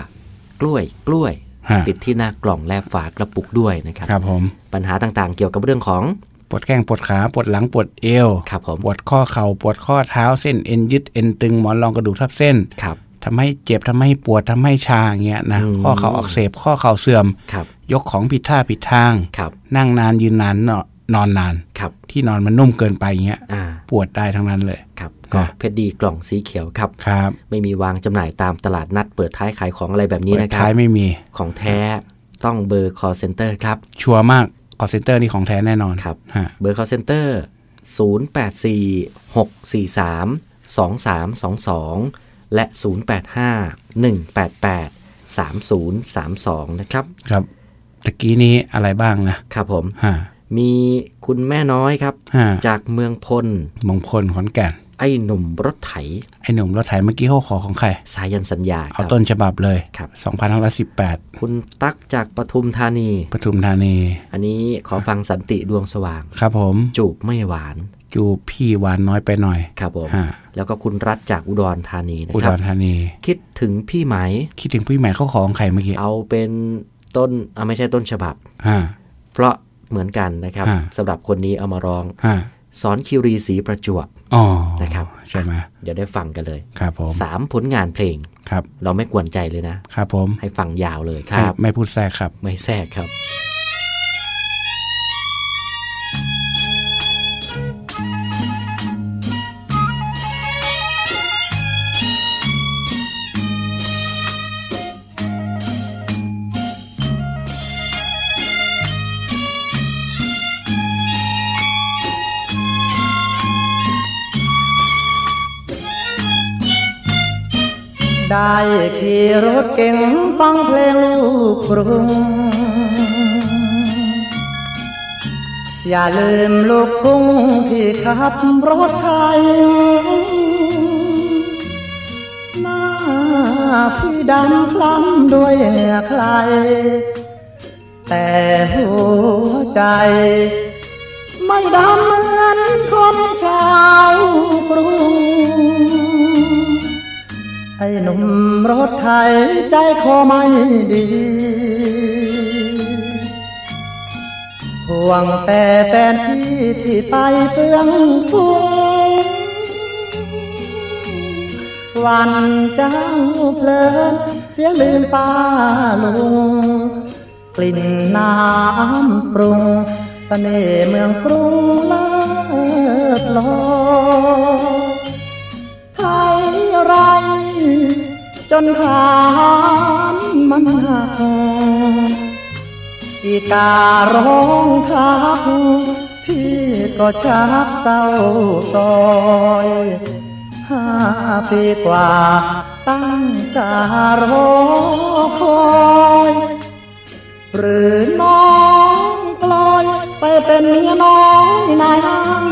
กล้วยกล้วยฮะ ติดที่หน้ากล่องและฝากระปุกด้วยนะครับครับผมปัญหาต่างๆ เกี่ยวกับเรื่องของปวดแข้งปวดขาปวดหลังปวดเอวครับผมปวดข้อเข่าปวดข้อเท้าเส้นเอ็นยึดเอ็นตึงหมอนรองกระดูกทับเส้นครับทำให้เจ็บทำให้ปวดทำให้ชาอย่างเงี้ยนะอืมข้อเข่าอักเสบข้อเข่าเสื่อมครับยกของผิดท่าผิดทางครับนั่งนานยืนนานนอนนอนนานครับที่นอนมันนุ่มเกินไปอย่างเงี้ยอ่าปวดได้ทั้งนั้นเลยครับก็อะ เพชรดีกล่องสีเขียวครับครับ ไม่มีวางจำหน่ายตามตลาดนัด เปิดท้ายขายของอะไรแบบนี้เปิดนะครับท้ายไม่มีของแท้ต้องเบอร์ call center ครับ ชัวร์มาก call center นี่ของแท้แน่นอนครับฮะเบอร์ call center 0846432322 และ 0851883032 นะครับ ครับตะกี้นี้อะไรบ้างนะ ครับผมฮะมีคุณแม่น้อยครับฮะจากเมืองพลมงคลขอนแก่น ไอ้หนุ่มรถไถ ไอ้หนุ่มรถไถเมื่อกี้เขาขอของใคร สายันสัญญาคเอารับต้นฉบับเลยครับ2518 คุณตั๊กจากปทุมธานี ปทุมธานี อันนี้ขอฟังสันติดวงสว่าง ครับผม จูบไม่หวาน จูบพี่หวานน้อยไปหน่อย ครับผมฮะแล้วก็คุณรัฐจากอุดรธานีนะอุคดรับรธานี คิดถึงพี่ไหม คิดถึงพี่ใหม่เขาขอของใครเมื่อกี้ เอาเป็นต้นเอาไม่ใช่ต้นฉบับฮะเพราะเหมือนกันนะครับฮะสำหรับคนนี้เอามาร้องฮะสอนคิวรีสีประจวบอ๋อ นะครับใช่ไหมเดี๋ยวได้ฟังกันเลยครับผมสามผลงานเพลงครับ เราไม่กวนใจเลยนะครับผมให้ฟังยาวเลยคไม่รับ ไม่พูดแทรกครับ ไม่แทรกครับ ได้ขี่รถเก่งฟังเพลงลูกกรุง อย่าลืมลูกทุ่งที่ขับรถไทยหน้าพี่ดำคล้ำด้วยเหงื่อใคร แต่หัวใจ ไม่ดำเหมือนคนชาวกรุง ไอ้หนุ่มรถไถใจคอไม่ดีห่วงแต่แฟนพี่ที่ไปเฟืองฟูวันจ้าเพลินเสียลืมป้าลุง กลิ่นน้ำปรุงเสน่ห์เมืองกรุงเลิศลอย ไร จนฐานมันหักอีการ้องทักพี่ก็ชักเศร้าซอยห้าปีกว่าตั้งตารอคอยหรือน้องกลอยไปเป็นเมียน้อยนายห้าง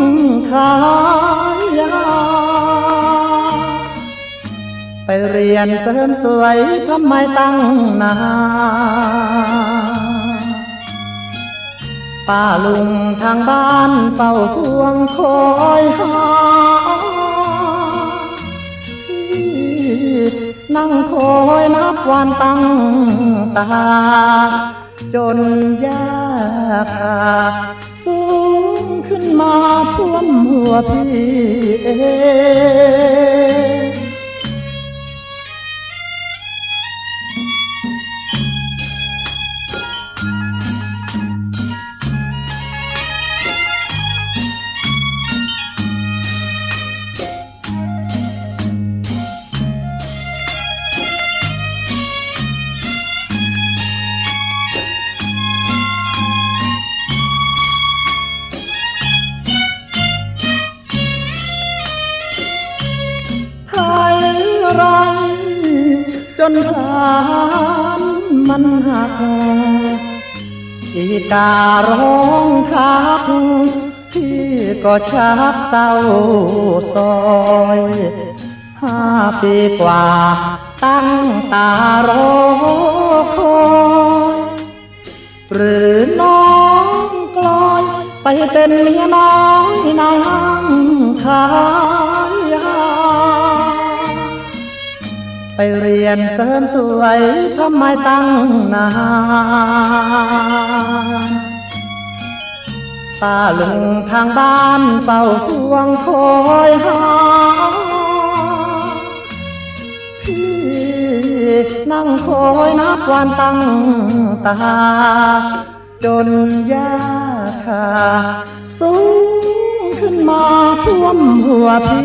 ขายยา ไปเรียนเสริมสวยทำไมตั้งนาป้าลุงทางบ้านเฝ้าพวงคอยหานั่งคอยนับวันตั้งตา จนยากาสูงขึ้นมาท่วมหัวพี่เองานมันหักอีการ้องทักพี่ก็ชักเศร้าซอยห้าปีกว่าตั้งตารอคอยหรือน้องกลอยไปเป็นเมียน้อยนายห้างขา ไปเรียนเสริมสวยทำไมตั้งนานตาลุงทางบ้านเฝ้าทวงคอยหาพี่นั่งคอยนับวันตั้งตา จนยาคาสูง มาท่วมหัวพี่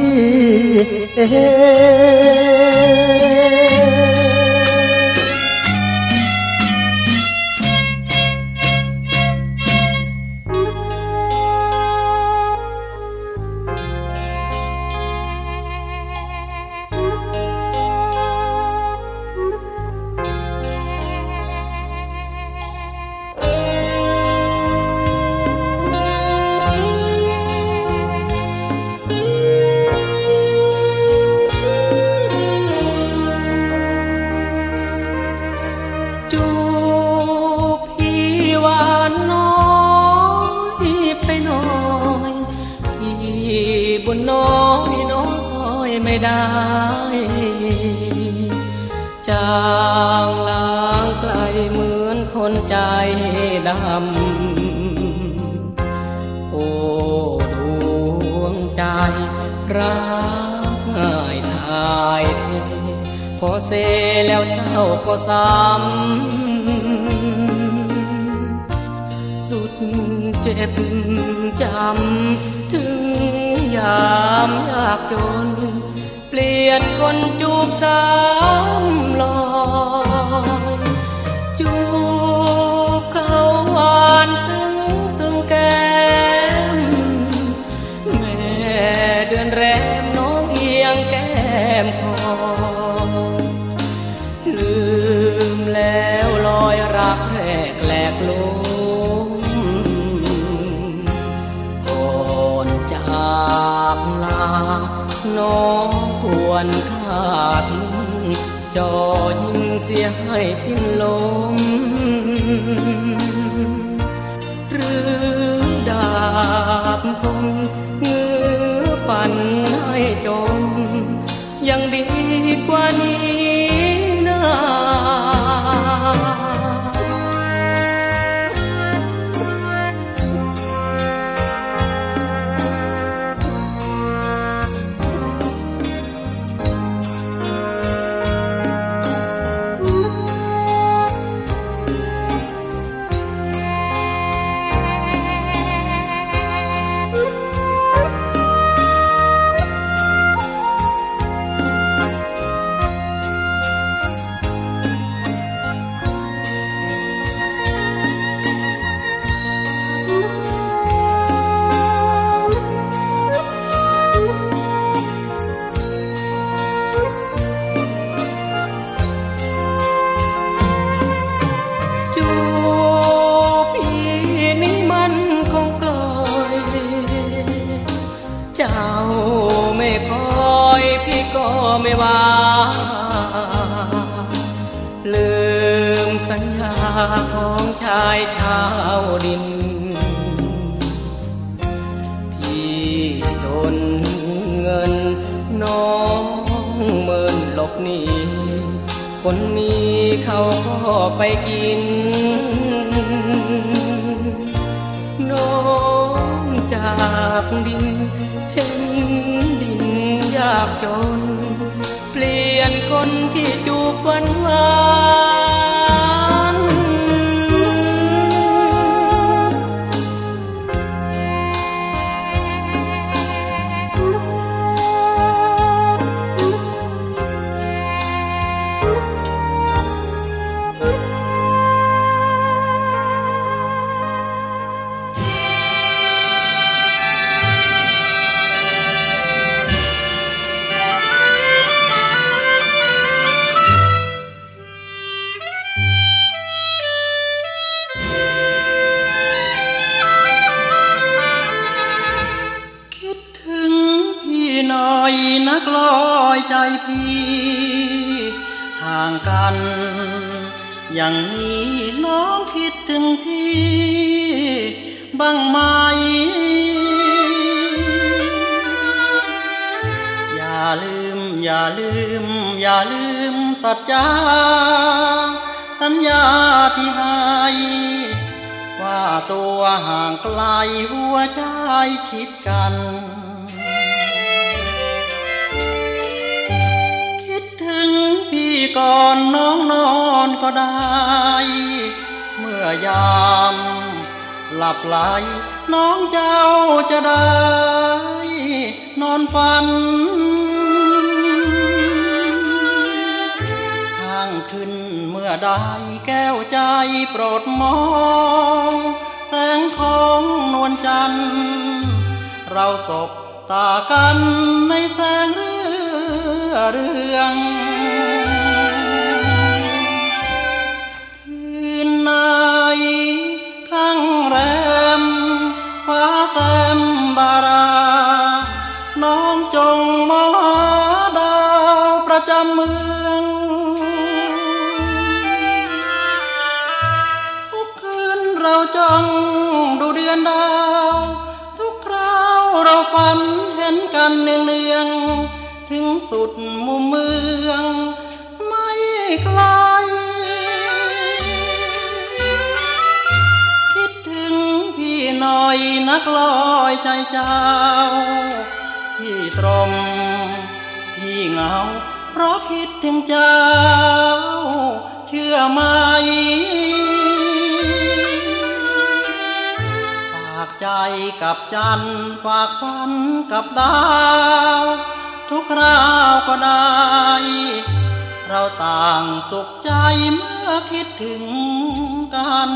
สิ้นลมหรือดาบคมเงื้อฟันให้จมยังดีกว่านี้ ชายชาวดิน พี่จนเงินน้องเมินหลบหนีคนมีเขาก็ไปกิน น้องจากดิน เห็นดินยากจน เปลี่ยนคนที่จูบวานวาน สุดมุมเมือง ไม่ไกล คิดถึงพี่หน่อยนักลอยใจเจ้า พี่ตรม พี่เหงา เพราะคิดถึงเจ้า เชื่อไหมฝากใจกับจันฝากฝันกับดาว ทุกคราวก็ได้ เราต่างสุขใจเมื่อคิดถึงกัน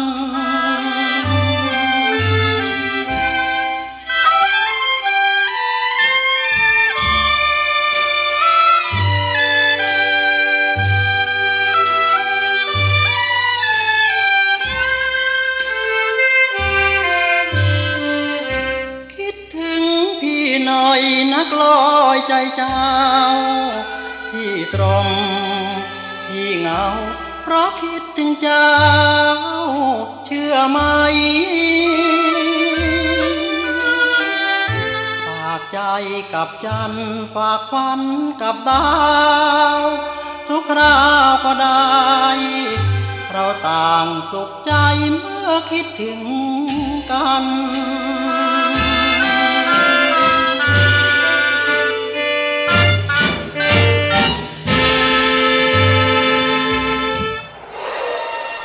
อยนักลอยใจเจ้าพี่ตรงพี่เหงา เพราะคิดถึงเจ้า เชื่อไหมฝากใจกับจันฝากฝันกับดาว ทุกคราวก็ได้ เราต่างสุขใจเมื่อคิดถึงกัน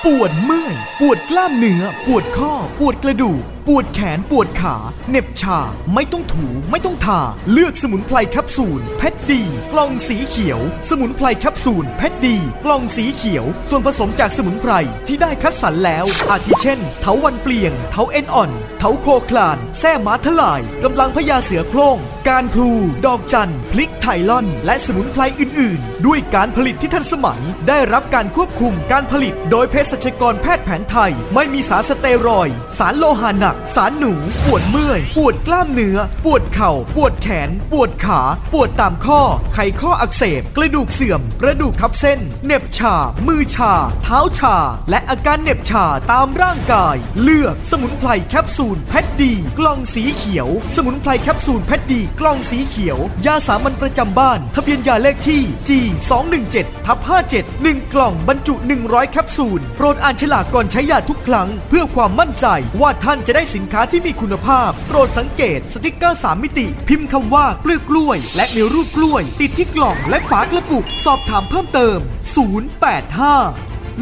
ปวดเมื่อย ปวดกล้ามเนื้อ ปวดข้อ ปวดกระดูก ปวดแขนปวดขาเหน็บชา ไม่ต้องถูไม่ต้องทา เลือกสมุนไพรแคปซูลเพชรดีกล่องสีเขียว สมุนไพรแคปซูลเพชรดีกล่องสีเขียว ส่วนผสมจากสมุนไพรที่ได้คัดสรรแล้ว อาทิเช่นเถาวันเปลี่ยงเถาเอ็นอ่อนเถาโคคลานแส้ม้าทลายกำลังพญาเสือโคร่งการพลูดอกจันพลิกไทลอน และสมุนไพรอื่น ๆ ด้วยการผลิตที่ทันสมัย ได้รับการควบคุมการผลิต โดยเภสัชกรแพทย์แผนไทย ไม่มีสารสเตียรอยด์สารโลหะหนักสารหนู ปวดเมื่อย ปวดกล้ามเนื้อ ปวดเข่า ปวดแขน ปวดขา ปวดตามข้อ ไขข้ออักเสบ กระดูกเสื่อม กระดูกทับเส้น เหน็บชา มือชา เท้าชา และอาการเหน็บชาตามร่างกาย เลือกสมุนไพรแคปซูลเพชรดี กล่องสีเขียว สมุนไพรแคปซูลเพชรดี กล่องสีเขียว ยาสามัญประจำบ้าน ทะเบียนยาเลขที่ G 2 1 7ทับ57 1 กล่องบรรจุ 100 แคปซูล โปรดอ่านฉลากก่อนใช้ยาทุกครั้ง เพื่อความมั่นใจว่าท่านจะได้สินค้าที่มีคุณภาพ โปรดสังเกตสติกเกอร์ 3 มิติ พิมพ์คำว่าเปลือกกล้วย และมีรูปกล้วย ติดที่กล่องและฝากระปุก สอบถามเพิ่มเติม 085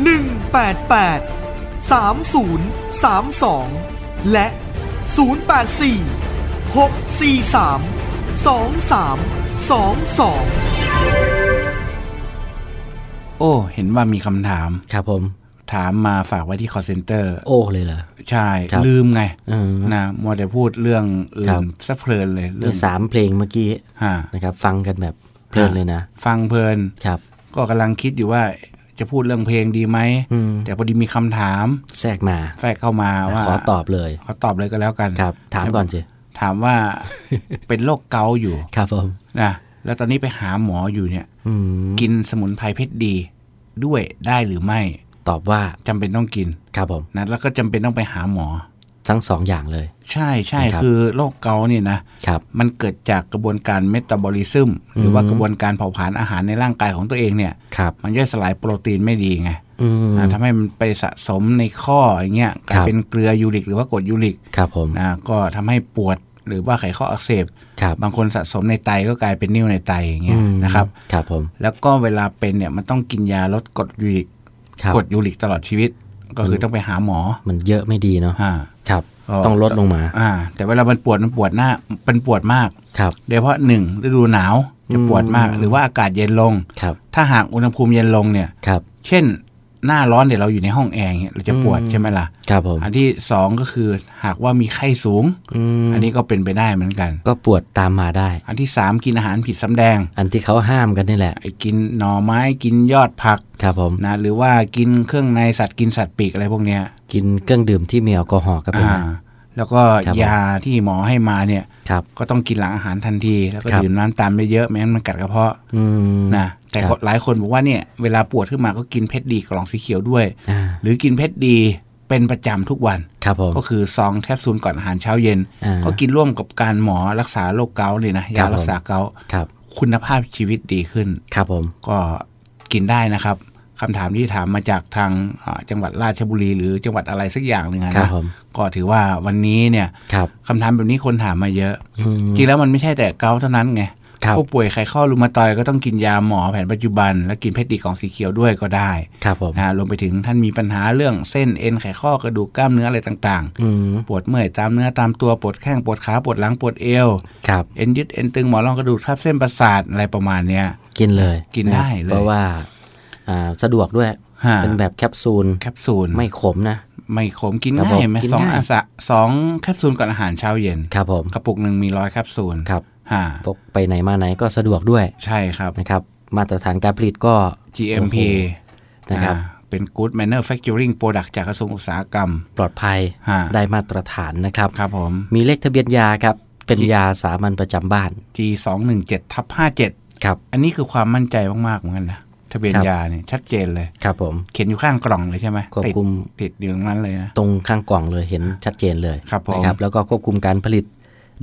188 3032 และ 084 643 2322 โอ้ เห็นว่ามีคำถาม ครับผม ถามมาฝากไว้ที่ call center โอ้เลยเหรอ ใช่ครับลืมไงเออนะมัวแต่พูดเรื่องอื่ครันบซะเพลินเลยมีเรื่องสามเพลงเมื่อกี้ฮะนะครับ ฟังกันแบบเพลินเลยนะ ฟังเพลินครับ ก็กำลังคิดอยู่ว่าจะพูดเรื่องเพลงดีไหมอืมแต่พอดีมีคำถาม แทรกมาแฝกเข้ามาว่าขอตอบเลยขอตอบเลยก็แล้วกันครับ ถามก่อนสิถามว่าเป็นโรคเกาต์อยู่ ครับผมนะแล้วตอนนี้ไปหาหมออยู่เนี่ยอืมกินสมุนไพรเพชรดีด้วยได้หรือไม่ ตอบว่าจำเป็นต้องกินครับผมนะแล้วก็จำเป็นต้องไปหาหมอ ทั้งสองอย่างเลย ใช่ใช่นะครับคือโรคเกาต์เนี่ยนะครับมันเกิดจากกระบวนการเมตาบอลิซึมหรือว่าอืมกระบวนการเผาผลาญอาหารในร่างกายของตัวเองเนี่ยครับมันย่อยสลายโปรตีนไม่ดีไงอืมอ่าทำให้มันไปสะสมในข้ออย่างเงี้ยกลายครับเป็นเกลือยูริก หรือว่ากรดยูริกครับผมนะก็ทำให้ปวดหรือว่าไขข้ออักเสบครับบางคนสะสมในไตก็กลายเป็นนิ่วในไตอย่างเงี้ยอืมนะครับครับผมแล้วก็เวลาเป็นเนี่ยมันต้องกินยาลดกรดยูริกครับ กรดยูริกตลอดชีวิต ก็คือมันต้องไปหาหมอ มันเยอะไม่ดีเนาะอ่าครับก็ต้องลดลงมา อ่า แต่เวลามันปวดมันปวดหน้าเป็นปวดมากครับโดยเฉพาะหนึ่งฤดูหนาวจะปวดมากอืมหรือว่าอากาศเย็นลงครับถ้าหากอุณหภูมิเย็นลงเนี่ยครับเช่น หน้าร้อนเดี๋ยวเราอยู่ในห้องแอร์อย่างเงี้ยเราจะปวดอืมใช่ไหมล่ะครับผมอันที่สองก็คือหากว่ามีไข้สูงอืมอันนี้ก็เป็นไปได้เหมือนกัน ก็ปวดตามมาได้ อันที่สามกินอาหารผิดสำแดง อันที่เขาห้ามกันนี่แหละไอ้กินหน่อไม้กินยอดผักครับผมนะหรือว่ากินเครื่องในสัตว์กินสัตว์ปีกอะไรพวกเนี้ย กินเครื่องดื่มที่มีแอลกอฮอล์ก็เป็นอ่านะแล้วก็ครับผมยาที่หมอให้มาเนี่ยครับก็ต้องกินหลังอาหารทันที แล้วก็ครับดื่มน้ำตามไปเยอะไม่งั้นมันกัดกระเพาะอืมนะ แต่ครับหลายคนบอกว่าเนี่ยเวลาปวดขึ้นมาก็กินเพชรดีกล่องสีเขียวด้วยอ่าหรือกินเพชรดีเป็นประจำทุกวันครับผมก็คือซองแคปซูลก่อนอาหารเช้าเย็นอ่าก็กินร่วมกับการหมอรักษาโรคเกาต์เลยนะครัยาบผมรักษาเกาต์ครับคุณภาพชีวิตดีขึ้นครับผมก็กินได้นะครับคำถามที่ถามมาจากทางอ่าจังหวัดราชบุรี หรือจังหวัดอะไรสักอย่างหนึ่งอะครับนะผมก็ถือว่าวันนี้เนี่ยครับคำถามแบบนี้คนถามมาเยอะอืมจริงแล้วมันไม่ใช่แต่เกาต์เท่านั้นไงครับ ผู้ป่วยไข้ข้อรูมาตอยด์ก็ต้องกินยาหมอแผนปัจจุบัน แล้วกินเพชรดีกล่องสีเขียวด้วยก็ได้ครับผมนะรวมไปถึงท่านมีปัญหาเรื่องเส้นเอ็นไขข้อกระดูกกล้ามเนื้ออะไรต่างอืมๆปวดเมื่อยตามเนื้อตามตัวปวดแข้งปวดขาปวดหลังปวดเอวครับเอ็นยึดเอ็นตึงหมอนรองกระดูกทับเส้นประสาทอะไรประมาณเนี้ยกินเลยกินได้เลยเพราะว่าอ่าสะดวกด้วยฮะเป็นแบบแคปซูลแคปซูลไม่ขมนะไม่ขมกินครับง่ายผมไหมกินสองง่ายอาสะสองแคปซูลก่อนอาหารเช้าเย็นครับผมกระปุกหนึ่งมีร้อยแคปซูลครับฮะ พกไปไหนมาไหนก็สะดวกด้วย ใช่ครับนะครับ มาตรฐานการผลิตก็ GMP โอ้โหนะครับอ่าเป็น Good Manufacturing Product จากกระทรวงอุตสาหกรรม ปลอดภัยฮะได้มาตรฐานนะครับครับผมมีเลขทะเบียนยาครับ เป็นยาสามัญประจำบ้าน G 2 1 7ทับ57ครับอันนี้คือความมั่นใจมากๆเหมือนกันนะทะเบียนครับยาเนี่ยชัดเจนเลยครับผมเขียนอยู่ข้างกล่องเลยใช่ไหมควบติดคุมติดอยู่ตรงนั้นเลยนะตรงข้างกล่องเลยเห็นชัดเจนเลยครับผมนะครับแล้วก็ควบคุมการผลิต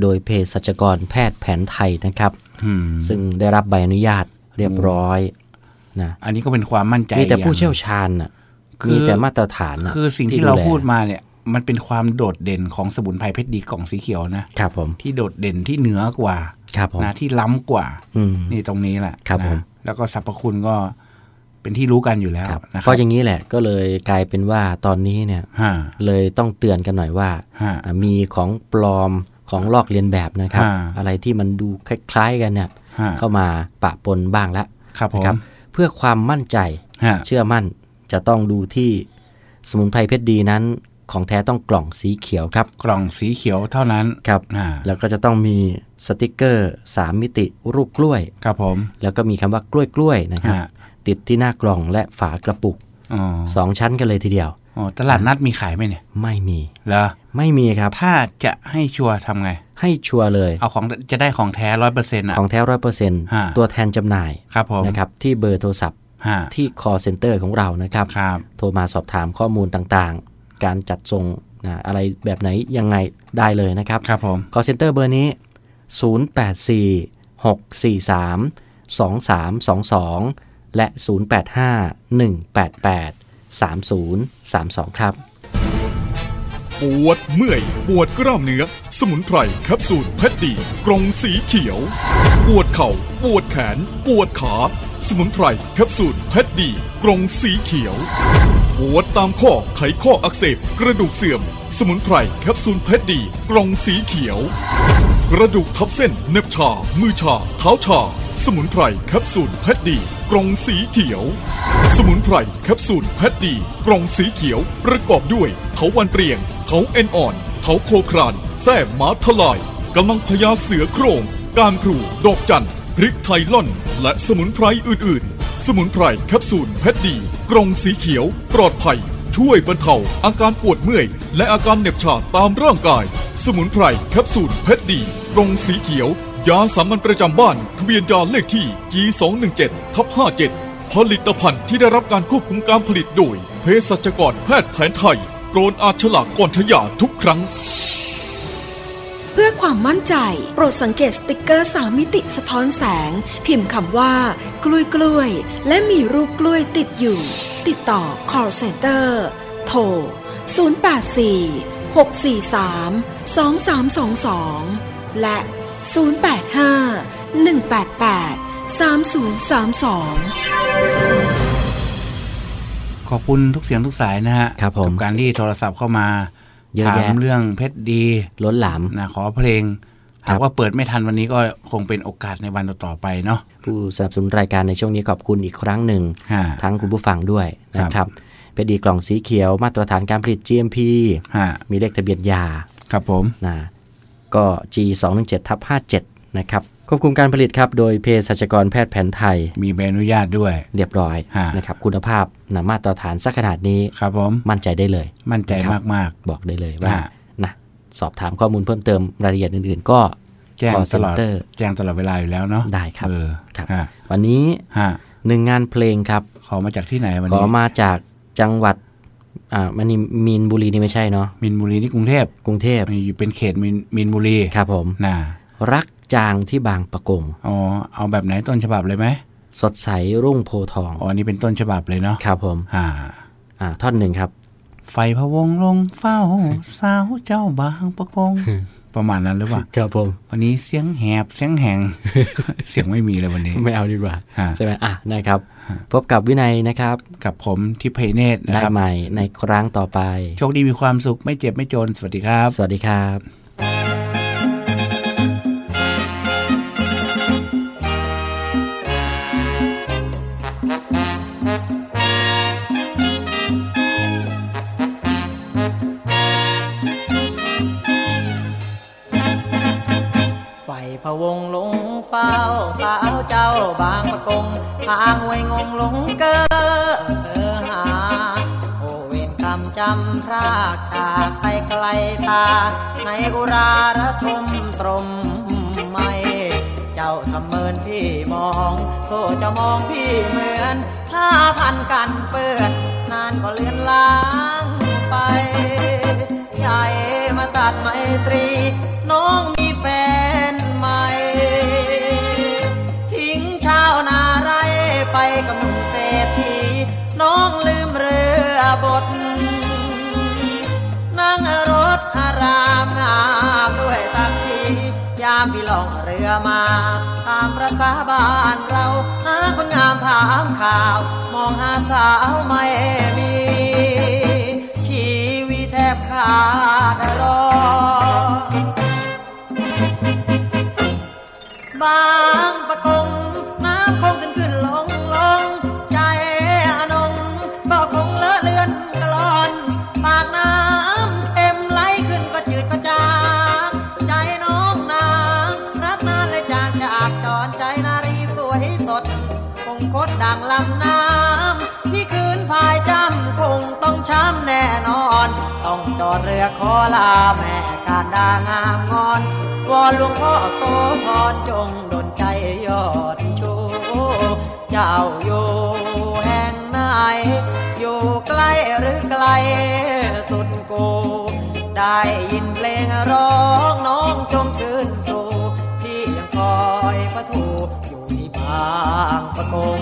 โดยเภสัชกรแพทย์แผนไทยนะครับอืมซึ่งได้รับใบอนุญาตเรียบร้อยนะอันนี้ก็เป็นความมั่นใจมีแต่อย่างผู้เชี่ยวชาญน่ะคือมีแต่มาตรฐานน่ะคือสิ่งที่เราแลพูดมาเนี่ยมันเป็นความโดดเด่นของสมุนไพรเพชรดีกล่องสีเขียวนะครับผมที่โดดเด่นที่เหนือกว่าครับผมนะที่ล้ำกว่าอืมนี่ตรงนี้แหละครับนะผมแล้วก็สรรพคุณก็เป็นที่รู้กันอยู่แล้วครับนะคก็รับอย่างนี้แหละก็เลยกลายเป็นว่าตอนนี้เนี่ยฮะเลยต้องเตือนกันหน่อยว่าฮะอ่ามีของปลอม ของลอกเลียนแบบนะครับฮะอะไรที่มันดูคล้ายๆกันเนี่ยฮะเข้ามาปะปนบ้างแล้วครับผมนะเพื่อความมั่นใจฮะเชื่อมั่นจะต้องดูที่สมุนไพรเพชรดีนั้น ของแท้ต้องกล่องสีเขียวครับ กล่องสีเขียวเท่านั้นครับอ่าแล้วก็จะต้องมีสติกเกอร์ 3 มิติรูปกล้วยครับผมแล้วก็มีคำว่ากล้วยกล้วยๆนะครับฮะติดที่หน้ากล่องและฝากระปุกอ๋อสองชั้นกันเลยทีเดียว อ๋อตลาดนัดมีขายไหมเนี่ย ไม่มีเหรอไม่มีครับ ถ้าจะให้ชัวร์ทำไง ให้ชัวร์เลย เอาของจะได้ของแท้ร้อยเปอร์เซ็นต์อะของแท้ร้อยเปอร์เซ็นต์ฮะตัวแทนจำหน่ายครับผมนะครับที่เบอร์โทรศัพท์ฮะที่ call center ของเรานะครับครับโทรมาสอบถามข้อมูลต่างๆ การจัดส่งนะอะไรแบบไหนยังไงได้เลยนะครับครับผม call center เบอร์นี้ 084 643 2322 และ 085 188 3032 ครับ ปวดเมื่อย ปวดกล้ามเนื้อ สมุนไพรแคปซูลเพชรดีกรงสีเขียว ปวดเข่า ปวดแขน ปวดขา สมุนไพรแคปซูลเพชรดีกรงสีเขียว ปวดตามข้อไขข้ออักเสบกระดูกเสื่อม สมุนไพรแคปซูลเพชรดีกรงสีเขียว กระดูกทับเส้นเน็บชา มือชา เท้าชา สมุนไพรแคปซูลเพชรดีกรงสีเขียว สมุนไพรแคปซูลเพชรดีกล่องสีเขียว ประกอบด้วยเถาวัลย์เปรียงเถาเอ็นอ่อนเถาโคคลานแส้ม้าทลายกำลังพญาเสือโคร่งกานพลูดอกจันทน์พริกไทยล่อน และสมุนไพรอื่น ๆ สมุนไพรแคปซูลเพชรดีกล่องสีเขียว ปลอดภัย ช่วยบรรเทาอาการปวดเมื่อย และอาการเหน็บชาตามร่างกาย สมุนไพรแคปซูลเพชรดีกล่องสีเขียว ยาสามัญประจำบ้านทะเบียนยาเลขที่ G217 ทับ57 ผลิตภัณฑ์ที่ได้รับการควบคุมการผลิตโดยเภสัชกรแพทย์แผนไทยโกรนอาฉลากก่อนทะยาทุกครั้ง เพื่อความมั่นใจ โปรดสังเกตสติกเกอร์สามมิติสะท้อนแสง พิมพ์คำว่า กล้วยกล้วย และมีรูปกล้วยติดอยู่ ติดต่อ call center โทร 084 643 2322 และ 085 188 3032 ขอบคุณทุกเสียงทุกสายนะฮะครับผมกับการที่โทรศัพท์เข้ามาเยอะถาแยะมเรื่องเพชรดี ล้นหลามนะขอเพลงครั หาบกว่าเปิดไม่ทันวันนี้ก็คงเป็นโอกาสในวันต่อๆไปเนาะผู้สนับสนุนรายการในช่วงนี้ขอบคุณอีกครั้งหนึ่งฮะทั้งคุณผู้ฟังด้วยนะคครัรับบเพชรดีกล่องสีเขียวมาตรฐานการผลิต GMP ฮะมีเลขทะเบียนยาครับผมนะก็ G 2 1 7ทับ57 นะครับควบคุมการผลิตครับ โดยเภสัชกรแพทย์แผนไทย มีใบอนุญาตด้วย เรียบร้อยฮะนะครับคุณภาพนะมาตรฐานสักขนาดนี้ครับผมมั่นใจได้เลย มั่นใจนะครับมากบอกได้เลยว่าฮะนะ สอบถามข้อมูลเพิ่มเติมรายละเอียดอื่น ๆ ก็ๆแจ้ง call ตลอด center แจ้งตลอดเวลาอยู่แล้วเนาะได้ครับเออครับฮะวันนี้ฮะหนึ่งงานเพลงครับ ขอมาจากที่ไหนวันขอนี้มาจากจังหวัดอ่ามันนี่มีนบุรีนี่ไม่ใช่เนาะมินบุรีที่กรุงเทพกรุงเทพอยู่เป็นเขตมินมินบุรีครับผมน่ะรักจางที่บางประกงอ๋อเอาแบบไหนต้นฉบับเลยไหมสดใสรุ่งโพธิ์ทองอ๋ออันนี้เป็นต้นฉบับเลยเนาะครับผมอ่าอ่าท่อนหนึ่งครับ ไฟพะวงลงเฝ้า สาวเจ้าบางประกงประมาณนั้นหรือเปล่าครับผม วันนี้เสียงแหบเสียงแหง เสียงไม่มีเลยวันนี้ ไม่เอาดีกว่าฮะใช่ไหมอะนะครับ พบกับวินัยนะครับ กับผมทิพย์เนตรนะได้ครับใหม่ในครั้งต่อไป โชคดีมีความสุขไม่เจ็บไม่จน สวัสดีครับ สวัสดีครับ งงเกอเออหา โอเวนกรรมจำพรากจากไปไกลตา ในอุราระทมตรมไม่ เจ้าทำเมินพี่มองโทจะมองพี่เหมือนผ้าพันกันเปื้อนนานก็เลือนล้างไป ใหญ่มาตัดไมตรี น้องมี บท นั่งรถอารามงามด้วยสักทียามพี่ล่องเรือมา ตามประสาบ้านเราหาคนงามถามข่าว มองหาสาวไม่มี ชีวิตแทบขาดรอบาง งคดดังลำน้ำที่คืนพายจำคงต้องช้ำแน่นอน ต้องจอดเรือขอลาแม่การดางามงอนวอนหลวงพ่อโสธรจงดลใจยอดชูเจ้าอยู่แห่งไหนอยู่ใกล้หรือไกลสุดโก ได้ยินเพลงร้องน้องจงคืนสู่พี่ยังคอยพระถูางประกง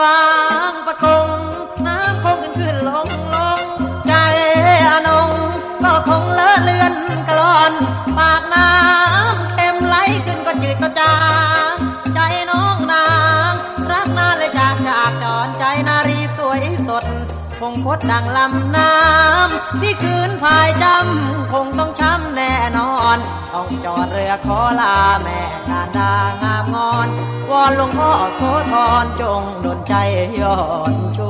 บางประกง น้ำคงขึ้นขึ้นลงลงใจอนง ก็คงเลอะเลือนกลอน ปากน้ำเต็มไหลขึ้นก็จืดก็จาง คงคดดังลำน้ำที่คืนพายจำคงต้องช้ำแน่นอน ต้องจอดเรือขอลาแม่การดางามงอน วอนหลวงพ่อโสธรจงดลใจยอดชู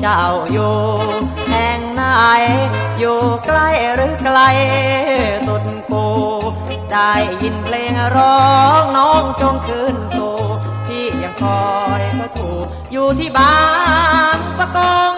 เจ้าอยู่แห่งไหนอยู่ใกล้หรือไกลสุดกูได้ยินเพลงร้องน้องจงคืนสู่ที่ยังคอยพระถูกอยู่ที่บางประกง